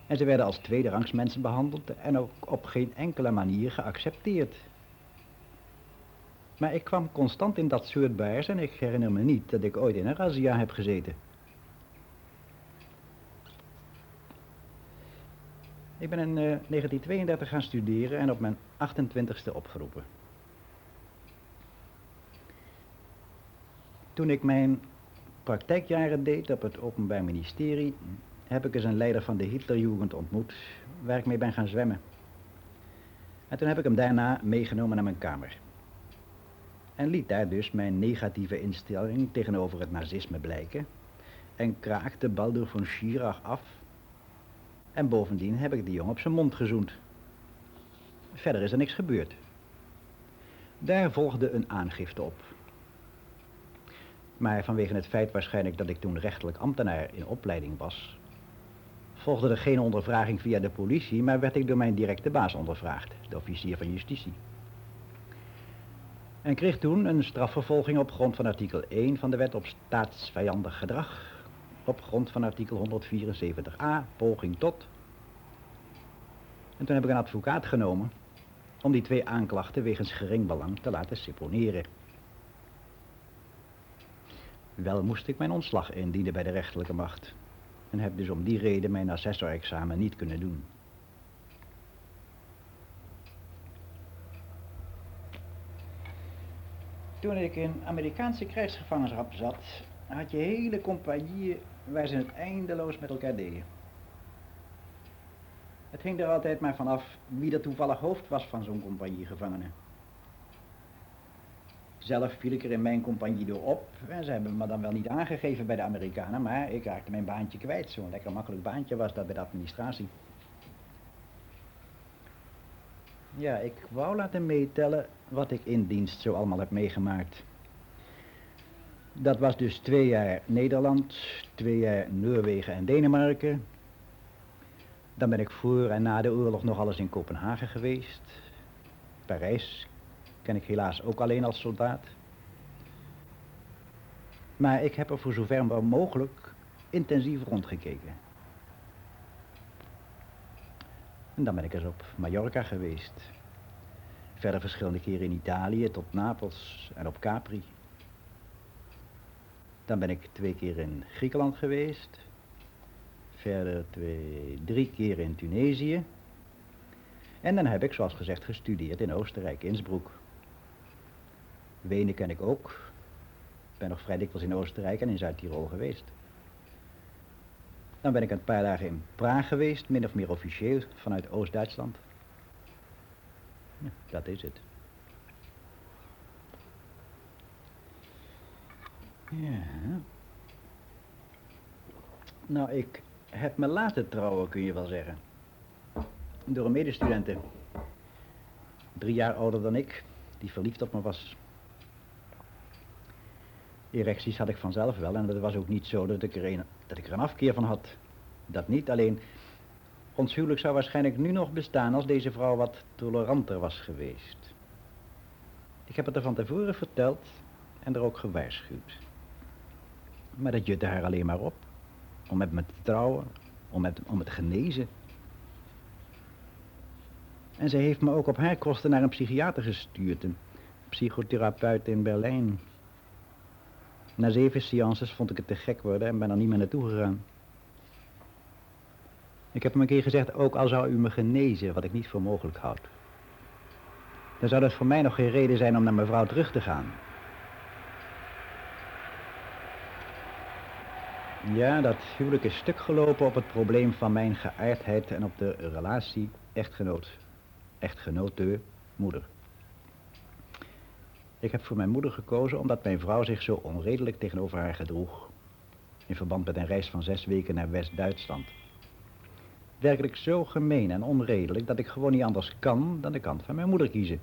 En ze werden als tweederangs mensen behandeld en ook op geen enkele manier geaccepteerd. Maar ik kwam constant in dat soort baars en ik herinner me niet dat ik ooit in een razzia heb gezeten. Ik ben in 1932 eh, gaan studeren en op mijn 28ste opgeroepen. Toen ik mijn praktijkjaren deed op het Openbaar Ministerie, heb ik eens een leider van de Hitlerjugend ontmoet, waar ik mee ben gaan zwemmen. En toen heb ik hem daarna meegenomen naar mijn kamer. En liet daar dus mijn negatieve instelling tegenover het nazisme blijken. En kraakte Baldur von Schirach af. En bovendien heb ik die jongen op zijn mond gezoend. Verder is er niks gebeurd. Daar volgde een aangifte op. Maar vanwege het feit waarschijnlijk dat ik toen rechtelijk ambtenaar in opleiding was, volgde er geen ondervraging via de politie, maar werd ik door mijn directe baas ondervraagd, de officier van justitie. En kreeg toen een strafvervolging op grond van artikel 1 van de wet op staatsvijandig gedrag, op grond van artikel 174a, poging tot. En toen heb ik een advocaat genomen om die twee aanklachten wegens gering belang te laten seponeren. Wel moest ik mijn ontslag indienen bij de rechterlijke macht. En heb dus om die reden mijn assessorexamen niet kunnen doen. toen ik in Amerikaanse krijgsgevangenschap zat, had je hele compagnieën waar ze het eindeloos met elkaar deden. Het hing er altijd maar vanaf wie er toevallig hoofd was van zo'n compagniegevangene. Zelf viel ik er in mijn compagnie door op en ze hebben me dan wel niet aangegeven bij de Amerikanen, maar ik raakte mijn baantje kwijt. Zo'n lekker makkelijk baantje was dat bij de administratie. Ja, ik wou laten meetellen wat ik in dienst zo allemaal heb meegemaakt. Dat was dus twee jaar Nederland, twee jaar Noorwegen en Denemarken. Dan ben ik voor en na de oorlog nog alles in Kopenhagen geweest. Parijs ken ik helaas ook alleen als soldaat. Maar ik heb er voor zover mogelijk intensief rondgekeken. En dan ben ik eens op Mallorca geweest. Verder verschillende keren in Italië tot Napels en op Capri. Dan ben ik twee keer in Griekenland geweest. Verder twee, drie keer in Tunesië. En dan heb ik, zoals gezegd, gestudeerd in Oostenrijk, Innsbruck. Wenen ken ik ook. Ik ben nog vrij dikwijls in Oostenrijk en in Zuid-Tirol geweest. Dan ben ik een paar dagen in Praag geweest, min of meer officieel, vanuit Oost-Duitsland. Ja, dat is het. Ja. Nou, ik heb me laten trouwen, kun je wel zeggen. Door een medestudente. Drie jaar ouder dan ik, die verliefd op me was. Erecties had ik vanzelf wel en dat was ook niet zo dat ik, er een, dat ik er een afkeer van had. Dat niet, alleen ons huwelijk zou waarschijnlijk nu nog bestaan als deze vrouw wat toleranter was geweest. Ik heb het er van tevoren verteld en er ook gewaarschuwd. Maar dat jutte haar alleen maar op. Om met me te trouwen, om met, om het genezen. En ze heeft me ook op haar kosten naar een psychiater gestuurd, een psychotherapeut in Berlijn. Na zeven seances vond ik het te gek worden en ben er niet meer naartoe gegaan. Ik heb hem een keer gezegd, ook al zou u me genezen, wat ik niet voor mogelijk houd. Dan zou dat voor mij nog geen reden zijn om naar mijn vrouw terug te gaan. Ja, dat huwelijk is stuk gelopen op het probleem van mijn geaardheid en op de relatie. Echtgenoot de moeder. Ik heb voor mijn moeder gekozen omdat mijn vrouw zich zo onredelijk tegenover haar gedroeg. In verband met een reis van zes weken naar West-Duitsland. Werkelijk zo gemeen en onredelijk dat ik gewoon niet anders kan dan de kant van mijn moeder kiezen.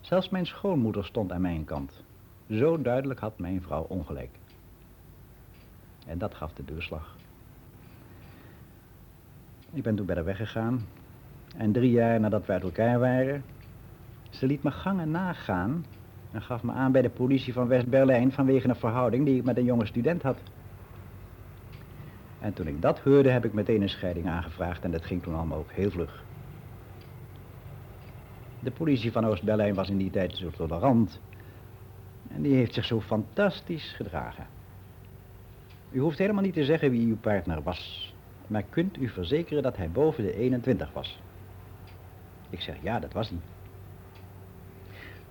Zelfs mijn schoonmoeder stond aan mijn kant. Zo duidelijk had mijn vrouw ongelijk. En dat gaf de deurslag. Ik ben toen haar weggegaan. En drie jaar nadat we uit elkaar waren... Ze liet me gangen nagaan... en gaf me aan bij de politie van West-Berlijn... vanwege een verhouding die ik met een jonge student had. En toen ik dat hoorde, heb ik meteen een scheiding aangevraagd... en dat ging toen allemaal ook heel vlug. De politie van Oost-Berlijn was in die tijd zo tolerant... en die heeft zich zo fantastisch gedragen... U hoeft helemaal niet te zeggen wie uw partner was. Maar kunt u verzekeren dat hij boven de 21 was? Ik zeg, ja, dat was hij.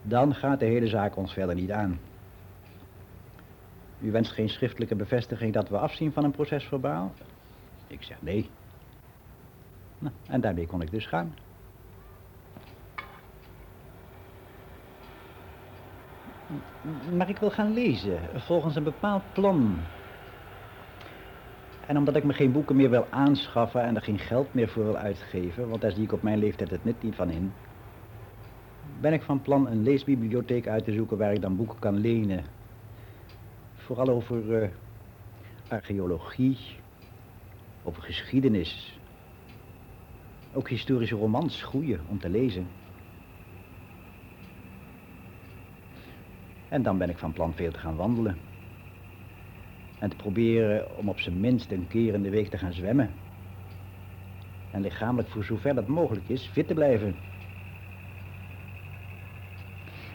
Dan gaat de hele zaak ons verder niet aan. U wenst geen schriftelijke bevestiging dat we afzien van een procesverbaal? Ik zeg, nee. Nou, en daarmee kon ik dus gaan. Maar ik wil gaan lezen, volgens een bepaald plan. En omdat ik me geen boeken meer wil aanschaffen en er geen geld meer voor wil uitgeven, want daar zie ik op mijn leeftijd het net niet van in, ben ik van plan een leesbibliotheek uit te zoeken waar ik dan boeken kan lenen. Vooral over uh, archeologie, over geschiedenis. Ook historische romans, goeie om te lezen. En dan ben ik van plan veel te gaan wandelen. En te proberen om op zijn minst een keer in de week te gaan zwemmen. En lichamelijk voor zover dat mogelijk is fit te blijven.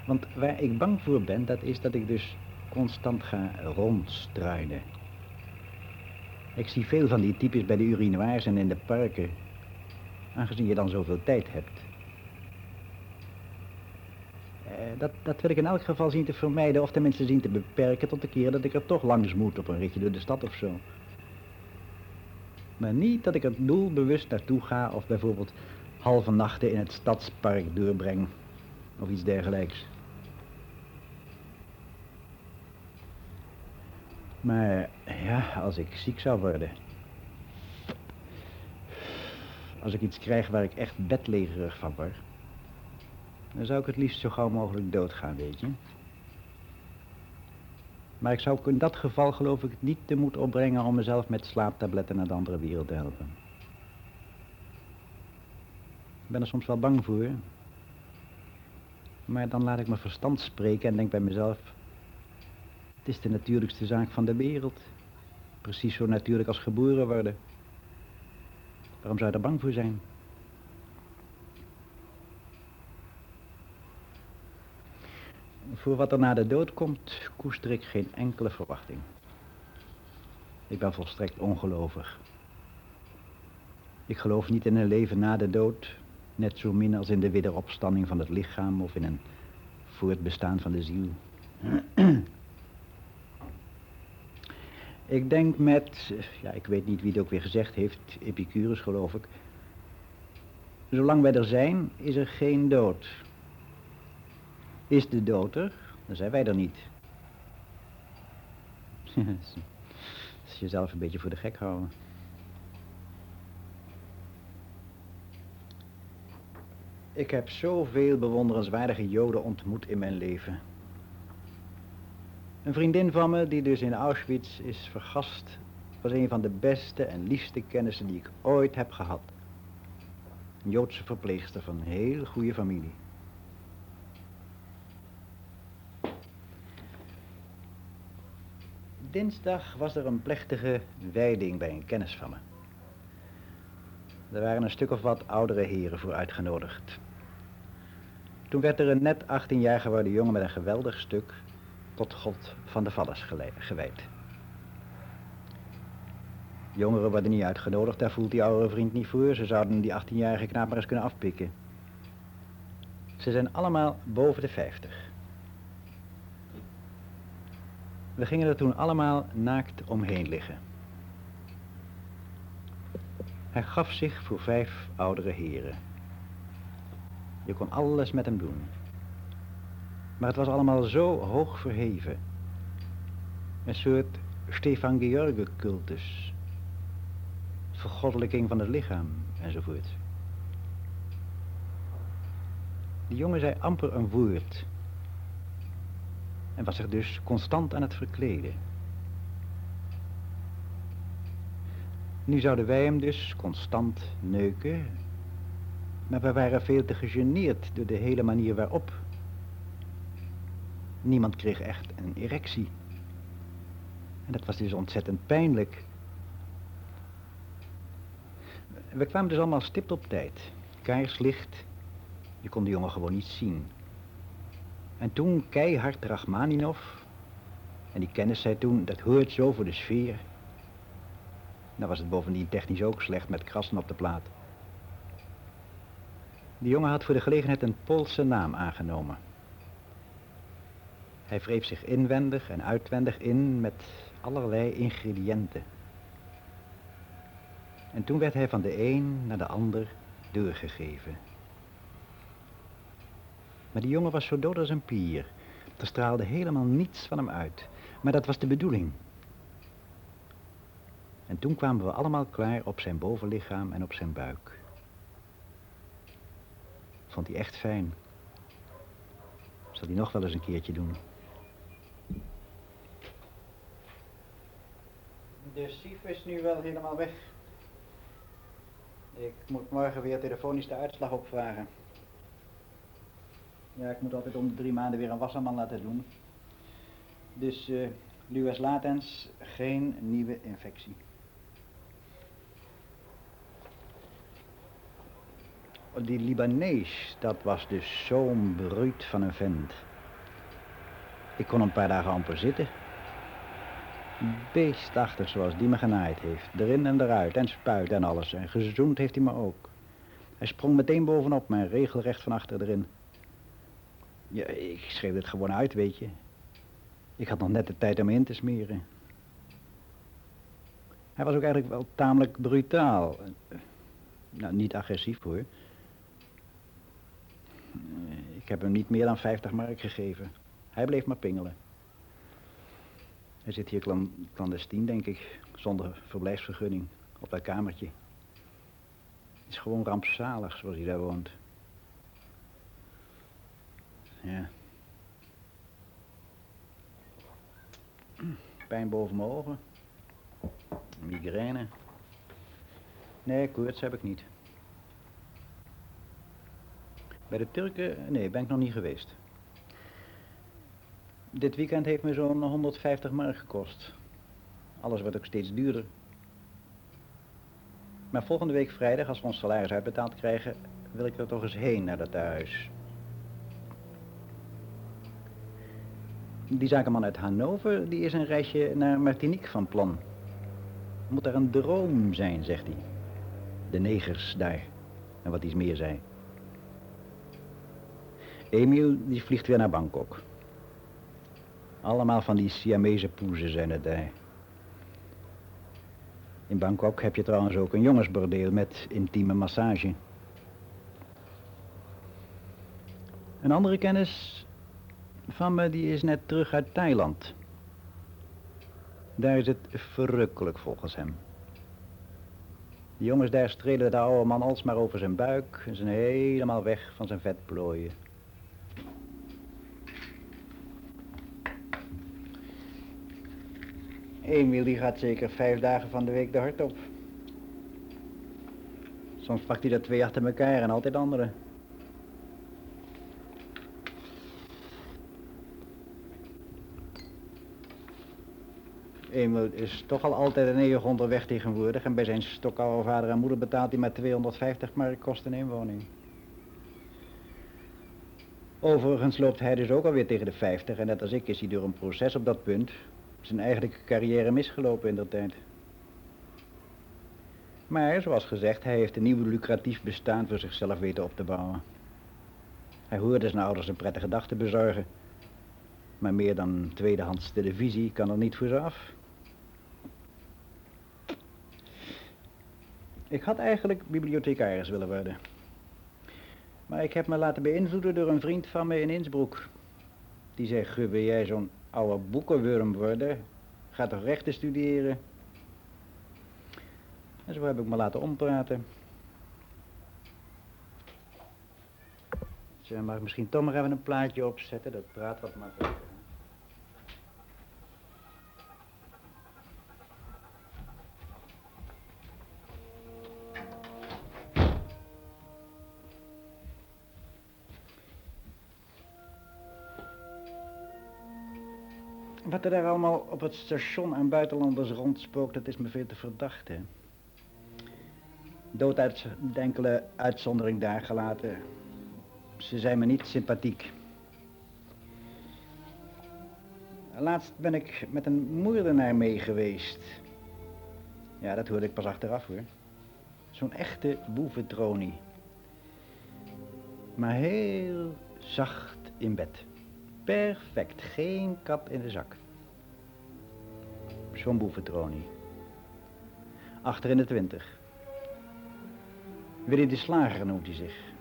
Want waar ik bang voor ben, dat is dat ik dus constant ga rondstruinen. Ik zie veel van die types bij de urinoirs en in de parken. Aangezien je dan zoveel tijd hebt. dat, dat wil ik in elk geval zien te vermijden of tenminste zien te beperken tot de keer dat ik er toch langs moet op een ritje door de stad of zo. Maar niet dat ik er doelbewust naartoe ga of bijvoorbeeld halve nachten in het stadspark doorbreng of iets dergelijks. Maar ja, als ik ziek zou worden. Als ik iets krijg waar ik echt bedlegerig van word. Dan zou ik het liefst zo gauw mogelijk doodgaan, weet je. Maar ik zou in dat geval geloof ik niet te moed opbrengen om mezelf met slaaptabletten naar de andere wereld te helpen. Ik ben er soms wel bang voor. Maar dan laat ik mijn verstand spreken en denk bij mezelf... Het is de natuurlijkste zaak van de wereld. Precies zo natuurlijk als geboren worden. Waarom zou je er bang voor zijn? Voor wat er na de dood komt, koester ik geen enkele verwachting. Ik ben volstrekt ongelovig. Ik geloof niet in een leven na de dood, net zo min als in de wederopstanding van het lichaam of in een voortbestaan van de ziel. Ik denk met, ja, ik weet niet wie het ook weer gezegd heeft, Epicurus geloof ik. Zolang wij er zijn, is er geen dood. Is de dood er, dan zijn wij er niet. Is jezelf een beetje voor de gek houden. Ik heb zoveel bewonderenswaardige joden ontmoet in mijn leven. Een vriendin van me, die dus in Auschwitz is vergast, was een van de beste en liefste kennissen die ik ooit heb gehad. Een Joodse verpleegster van een heel goede familie. Dinsdag was er een plechtige wijding bij een kennis van me. Er waren een stuk of wat oudere heren voor uitgenodigd. Toen werd er een net 18 jaar jongen met een geweldig stuk tot God van de Vallers gewijd. Jongeren worden niet uitgenodigd, daar voelt die oudere vriend niet voor. Ze zouden die 18-jarige knaap maar eens kunnen afpikken. Ze zijn allemaal boven de 50. We gingen er toen allemaal naakt omheen liggen. Hij gaf zich voor vijf oudere heren. Je kon alles met hem doen. Maar het was allemaal zo hoog verheven. Een soort Stefan George cultus. Vergoddelijking van het lichaam enzovoort. De jongen zei amper een woord. En was zich dus constant aan het verkleden. Nu zouden wij hem dus constant neuken. Maar we waren veel te gegeneerd door de hele manier waarop. Niemand kreeg echt een erectie. En dat was dus ontzettend pijnlijk. We kwamen dus allemaal stipt op tijd. Kaarslicht. Je kon de jongen gewoon niet zien. En toen keihard Rachmaninov. En die kennis zei toen, dat hoort zo voor de sfeer. Dan was het bovendien technisch ook slecht met krassen op de plaat. Die jongen had voor de gelegenheid een Poolse naam aangenomen. Hij wreef zich inwendig en uitwendig in met allerlei ingrediënten. En toen werd hij van de een naar de ander doorgegeven. Maar die jongen was zo dood als een pier. Er straalde helemaal niets van hem uit. Maar dat was de bedoeling. En toen kwamen we allemaal klaar op zijn bovenlichaam en op zijn buik. Vond hij echt fijn. Zal hij nog wel eens een keertje doen. De SIF is nu wel helemaal weg. Ik moet morgen weer telefonisch de uitslag opvragen. Ja, ik moet altijd om de drie maanden weer een wasserman laten doen. Dus uh, lues latens, geen nieuwe infectie. Die Libanees, dat was dus zo'n bruut van een vent. Ik kon een paar dagen amper zitten. Beestachtig zoals die me genaaid heeft. Erin en eruit en spuit en alles. En gezoend heeft hij me ook. Hij sprong meteen bovenop me regelrecht van achter erin. Ja, ik schreef het gewoon uit, weet je. Ik had nog net de tijd om in te smeren. Hij was ook eigenlijk wel tamelijk brutaal. Nou, niet agressief hoor. Ik heb hem niet meer dan 50 mark gegeven. Hij bleef maar pingelen. Hij zit hier clandestien, denk ik, zonder verblijfsvergunning, op dat kamertje. Het is gewoon rampzalig zoals hij daar woont. Ja. Pijn boven mijn ogen. Migraine. Nee, koorts heb ik niet. Bij de Turken, nee, ben ik nog niet geweest. Dit weekend heeft me zo'n 150 mark gekost. Alles wordt ook steeds duurder. Maar volgende week vrijdag, als we ons salaris uitbetaald krijgen, wil ik er toch eens heen naar dat huis. Die zakenman uit Hannover, die is een reisje naar Martinique van plan. Moet er een droom zijn, zegt hij. De negers daar. En wat iets meer zei. Emiel, die vliegt weer naar Bangkok. Allemaal van die Siamese poezen zijn het daar. In Bangkok heb je trouwens ook een jongensbordeel met intieme massage. Een andere kennis van me die is net terug uit Thailand. Daar is het verrukkelijk volgens hem. De jongens daar strelen de oude man alsmaar over zijn buik en zijn helemaal weg van zijn vetplooien. Emiel die gaat zeker vijf dagen van de week de hart op. Soms pakt hij er twee achter elkaar en altijd andere. Emil is toch al altijd een eeuwig onderweg tegenwoordig en bij zijn stokoude vader en moeder betaalt hij maar 250 mark kosten een woning. Overigens loopt hij dus ook alweer tegen de 50 en net als ik is hij door een proces op dat punt zijn eigenlijke carrière misgelopen in dat tijd. Maar zoals gezegd, hij heeft een nieuw lucratief bestaan voor zichzelf weten op te bouwen. Hij hoorde zijn ouders een prettige dag te bezorgen. Maar meer dan tweedehands televisie kan er niet voor ze af. Ik had eigenlijk bibliothecaris willen worden. Maar ik heb me laten beïnvloeden door een vriend van me in Innsbruck. Die zei, Gubbe, jij zo'n oude boekenwurm worden. Ga toch rechten studeren. En zo heb ik me laten ompraten. Zeg, mag misschien toch maar even een plaatje opzetten? Dat praat wat makkelijker. Er daar allemaal op het station aan buitenlanders rondspookt, dat is me veel te verdacht, hè. Dood uit enkele uitzondering daar gelaten. Ze zijn me niet sympathiek. Laatst ben ik met een moordenaar mee geweest. Ja, dat hoorde ik pas achteraf hoor. Zo'n echte boeventronie. Maar heel zacht in bed. Perfect, geen kat in de zak. Zo'n boeventronie. Achter in de twintig. Willy de Slager noemt hij zich.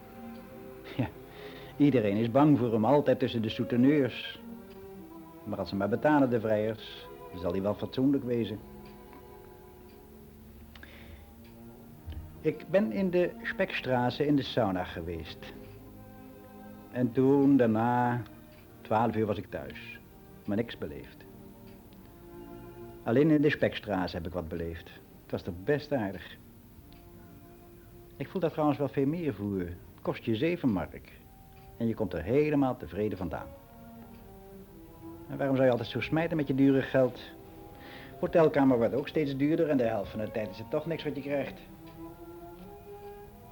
Ja, iedereen is bang voor hem, altijd tussen de souteneurs. Maar als ze maar betalen, de vrijers, zal hij wel fatsoenlijk wezen. Ik ben in de Spekstraße in de sauna geweest. En toen, daarna, twaalf uur was ik thuis. Maar niks beleefd. Alleen in de Spekstraat heb ik wat beleefd. Het was toch best aardig. Ik voel dat trouwens wel veel meer voor. Het kost je zeven mark. En je komt er helemaal tevreden vandaan. En waarom zou je altijd zo smijten met je dure geld? Hotelkamer wordt ook steeds duurder en de helft van de tijd is het toch niks wat je krijgt.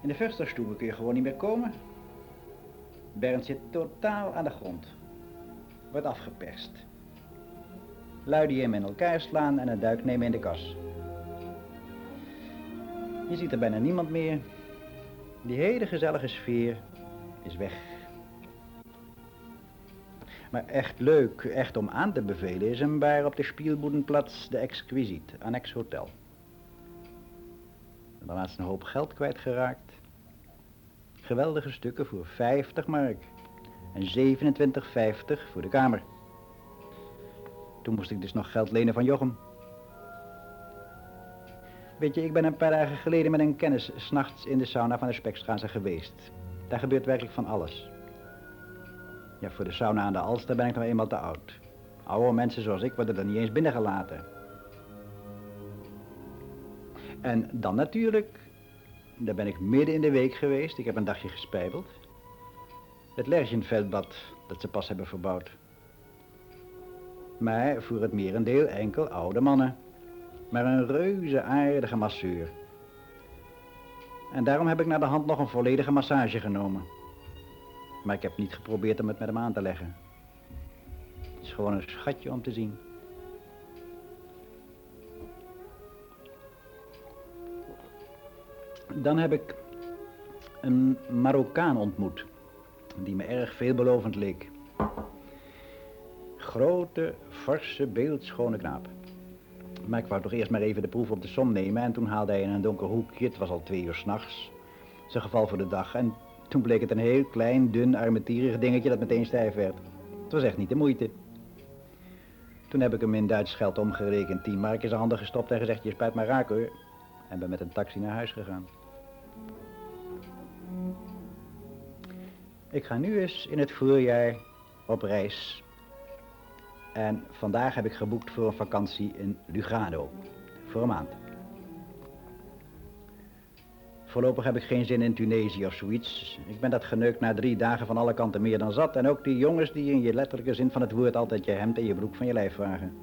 In de Vusterstoelen kun je gewoon niet meer komen. Bernd zit totaal aan de grond. Wordt afgeperst. Lui die hem in elkaar slaan en een duik nemen in de kas. Je ziet er bijna niemand meer. Die hele gezellige sfeer is weg. Maar echt leuk, echt om aan te bevelen, is een bar op de Spielboedenplatz, de Exquisite, Annex Hotel. Ik ben een hoop geld kwijtgeraakt. Geweldige stukken voor 50 mark. En 27,50 voor de kamer. Toen moest ik dus nog geld lenen van Jochem. Weet je, ik ben een paar dagen geleden met een kennis s'nachts in de sauna van de Spekstraat geweest. Daar gebeurt werkelijk van alles. Ja, voor de sauna aan de Alster ben ik nog eenmaal te oud. Oude mensen zoals ik worden er niet eens binnengelaten. En dan natuurlijk, daar ben ik midden in de week geweest. Ik heb een dagje gespijbeld. Het Lerchenveldbad dat ze pas hebben verbouwd. Maar voor het merendeel enkel oude mannen. Maar een reuze aardige masseur. En daarom heb ik naar de hand nog een volledige massage genomen. Maar ik heb niet geprobeerd om het met hem aan te leggen. Het is gewoon een schatje om te zien. Dan heb ik een Marokkaan ontmoet, die me erg veelbelovend leek. Grote, forse, beeldschone knaap. Maar ik wou toch eerst maar even de proef op de som nemen en toen haalde hij in een donker hoekje, het was al twee uur s'nachts, zijn geval voor de dag. En toen bleek het een heel klein, dun, armetierig dingetje dat meteen stijf werd. Het was echt niet de moeite. Toen heb ik hem in Duits geld omgerekend, tien mark in zijn handen gestopt en gezegd, je spuit maar raak hoor. En ben met een taxi naar huis gegaan. Ik ga nu eens in het voorjaar op reis. En vandaag heb ik geboekt voor een vakantie in Lugano. Voor een maand. Voorlopig heb ik geen zin in Tunesië of zoiets. Ik ben dat geneukt na drie dagen van alle kanten meer dan zat. En ook die jongens die in je letterlijke zin van het woord altijd je hemd en je broek van je lijf vragen.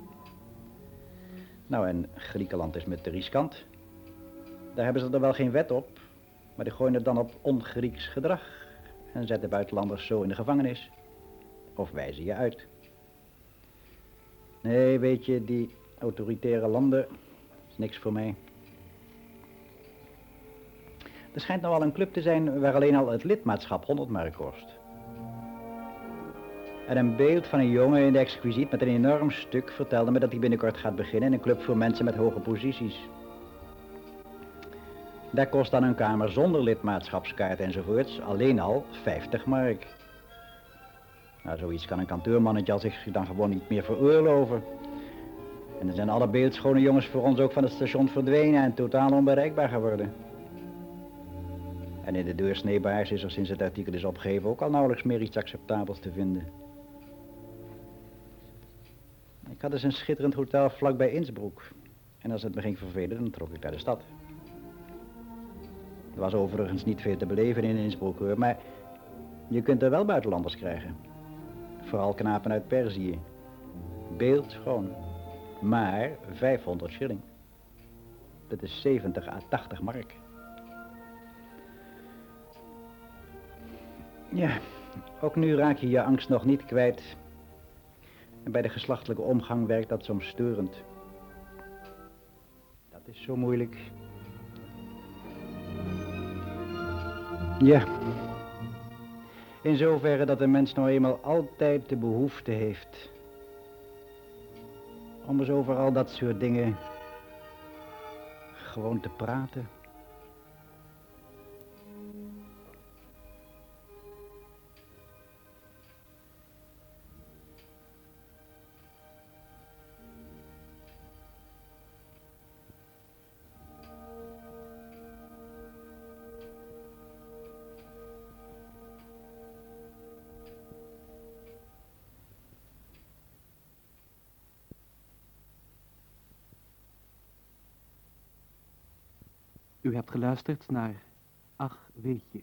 Nou, en Griekenland is me te riskant. Daar hebben ze er wel geen wet op. Maar die gooien het dan op ongrieks gedrag. En zetten buitenlanders zo in de gevangenis. Of wijzen je uit. Nee, weet je, die autoritaire landen is niks voor mij. Er schijnt nou al een club te zijn waar alleen al het lidmaatschap 100 mark kost. En een beeld van een jongen in de exquisiet met een enorm stuk vertelde me dat hij binnenkort gaat beginnen in een club voor mensen met hoge posities. Daar kost dan een kamer zonder lidmaatschapskaart enzovoorts alleen al 50 mark. Nou, zoiets kan een kantoormannetje als ik dan gewoon niet meer veroorloven. En dan zijn alle beeldschone jongens voor ons ook van het station verdwenen en totaal onbereikbaar geworden. En in de deursneebaars is er sinds het artikel is opgegeven ook al nauwelijks meer iets acceptabels te vinden. Ik had dus een schitterend hotel vlakbij Innsbruck. En als het me ging vervelen, dan trok ik naar de stad. Er was overigens niet veel te beleven in Innsbruck maar je kunt er wel buitenlanders krijgen. Vooral knapen uit Perzië. Beeldschoon. Maar 500 shilling. Dat is 70 à 80 mark. Ja, ook nu raak je je angst nog niet kwijt. En bij de geslachtelijke omgang werkt dat soms sturend. Dat is zo moeilijk. Ja. In zoverre dat de mens nou eenmaal altijd de behoefte heeft. Om eens over al dat soort dingen gewoon te praten. Hebt geluisterd naar Ach, weet je.